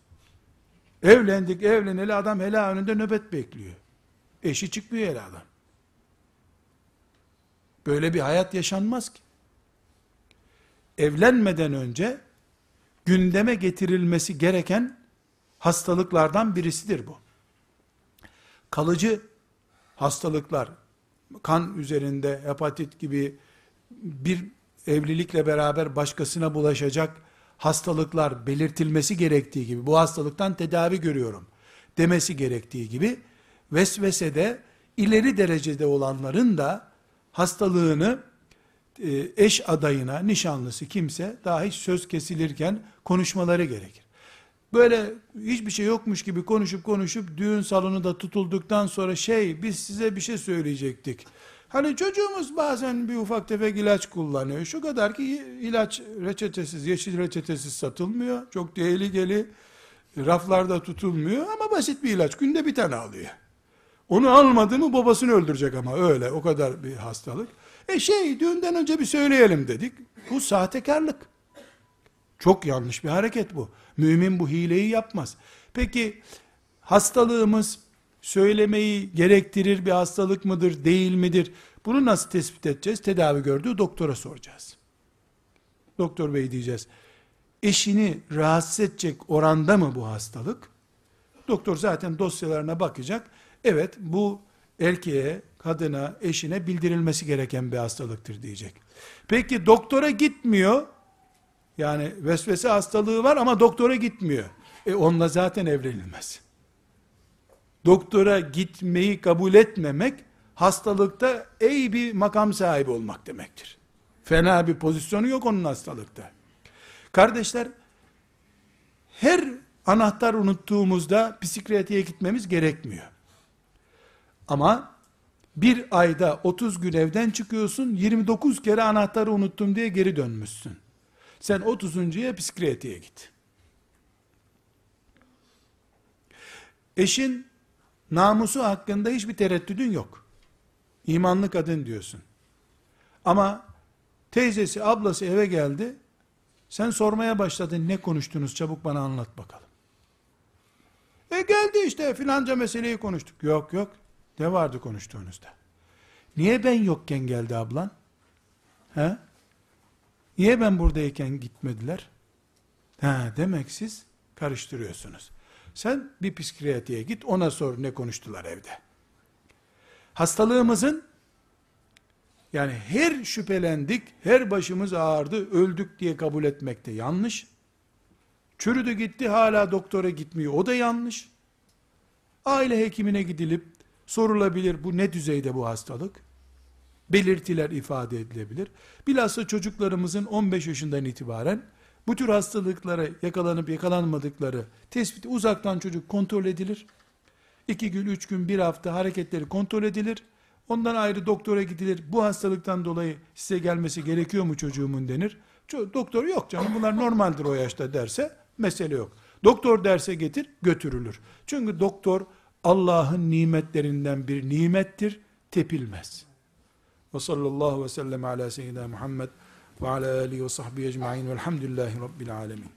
Evlendik evleneli adam hela önünde nöbet bekliyor. Eşi çıkmıyor heladan. Böyle bir hayat yaşanmaz ki. Evlenmeden önce gündeme getirilmesi gereken hastalıklardan birisidir bu. Kalıcı hastalıklar, kan üzerinde hepatit gibi bir evlilikle beraber başkasına bulaşacak hastalıklar belirtilmesi gerektiği gibi, bu hastalıktan tedavi görüyorum demesi gerektiği gibi, vesvesede ileri derecede olanların da hastalığını e, eş adayına, nişanlısı kimse daha hiç söz kesilirken konuşmaları gerekir. Böyle hiçbir şey yokmuş gibi konuşup konuşup düğün salonu da tutulduktan sonra şey biz size bir şey söyleyecektik. Hani çocuğumuz bazen bir ufak tefek ilaç kullanıyor. Şu kadar ki ilaç reçetesiz, yeşil reçetesiz satılmıyor. Çok tehlikeli. Raflarda tutulmuyor ama basit bir ilaç. Günde bir tane alıyor. Onu almadı mı babasını öldürecek ama öyle o kadar bir hastalık. E şey düğünden önce bir söyleyelim dedik. Bu sahtekarlık. Çok yanlış bir hareket bu. Mümin bu hileyi yapmaz. Peki hastalığımız söylemeyi gerektirir bir hastalık mıdır, değil midir? Bunu nasıl tespit edeceğiz? Tedavi gördüğü doktora soracağız. Doktor bey diyeceğiz. Eşini rahatsız edecek oranda mı bu hastalık? Doktor zaten dosyalarına bakacak. Evet bu erkeğe, kadına, eşine bildirilmesi gereken bir hastalıktır diyecek. Peki doktora gitmiyor. Yani vesvese hastalığı var ama doktora gitmiyor. E onunla zaten evlenilmez. Doktora gitmeyi kabul etmemek hastalıkta iyi bir makam sahibi olmak demektir. Fena bir pozisyonu yok onun hastalıkta. Kardeşler her anahtar unuttuğumuzda psikiyatriye gitmemiz gerekmiyor. Ama bir ayda 30 gün evden çıkıyorsun, 29 kere anahtarı unuttum diye geri dönmüşsün. Sen 30.ya psikiyatriye git. Eşin namusu hakkında hiçbir tereddüdün yok. İmanlı kadın diyorsun. Ama teyzesi, ablası eve geldi. Sen sormaya başladın ne konuştunuz çabuk bana anlat bakalım. E geldi işte filanca meseleyi konuştuk. Yok yok. Ne vardı konuştuğunuzda? Niye ben yokken geldi ablan? He? Niye ben buradayken gitmediler? Ha, demek siz karıştırıyorsunuz. Sen bir psikiyatriye git ona sor ne konuştular evde. Hastalığımızın yani her şüphelendik, her başımız ağrıdı, öldük diye kabul etmek de yanlış. Çürüdü gitti hala doktora gitmiyor. O da yanlış. Aile hekimine gidilip sorulabilir bu ne düzeyde bu hastalık? Belirtiler ifade edilebilir. Bilhassa çocuklarımızın 15 yaşından itibaren bu tür hastalıklara yakalanıp yakalanmadıkları tespiti uzaktan çocuk kontrol edilir. iki gün, üç gün, bir hafta hareketleri kontrol edilir. Ondan ayrı doktora gidilir. Bu hastalıktan dolayı size gelmesi gerekiyor mu çocuğumun denir. Doktor yok canım bunlar normaldir o yaşta derse mesele yok. Doktor derse getir götürülür. Çünkü doktor Allah'ın nimetlerinden bir nimettir tepilmez. Ve sallallahu ve sellem ala seyyidina Muhammed ve ala alihi ve sahbihi ecma'in velhamdülillahi rabbil alemin.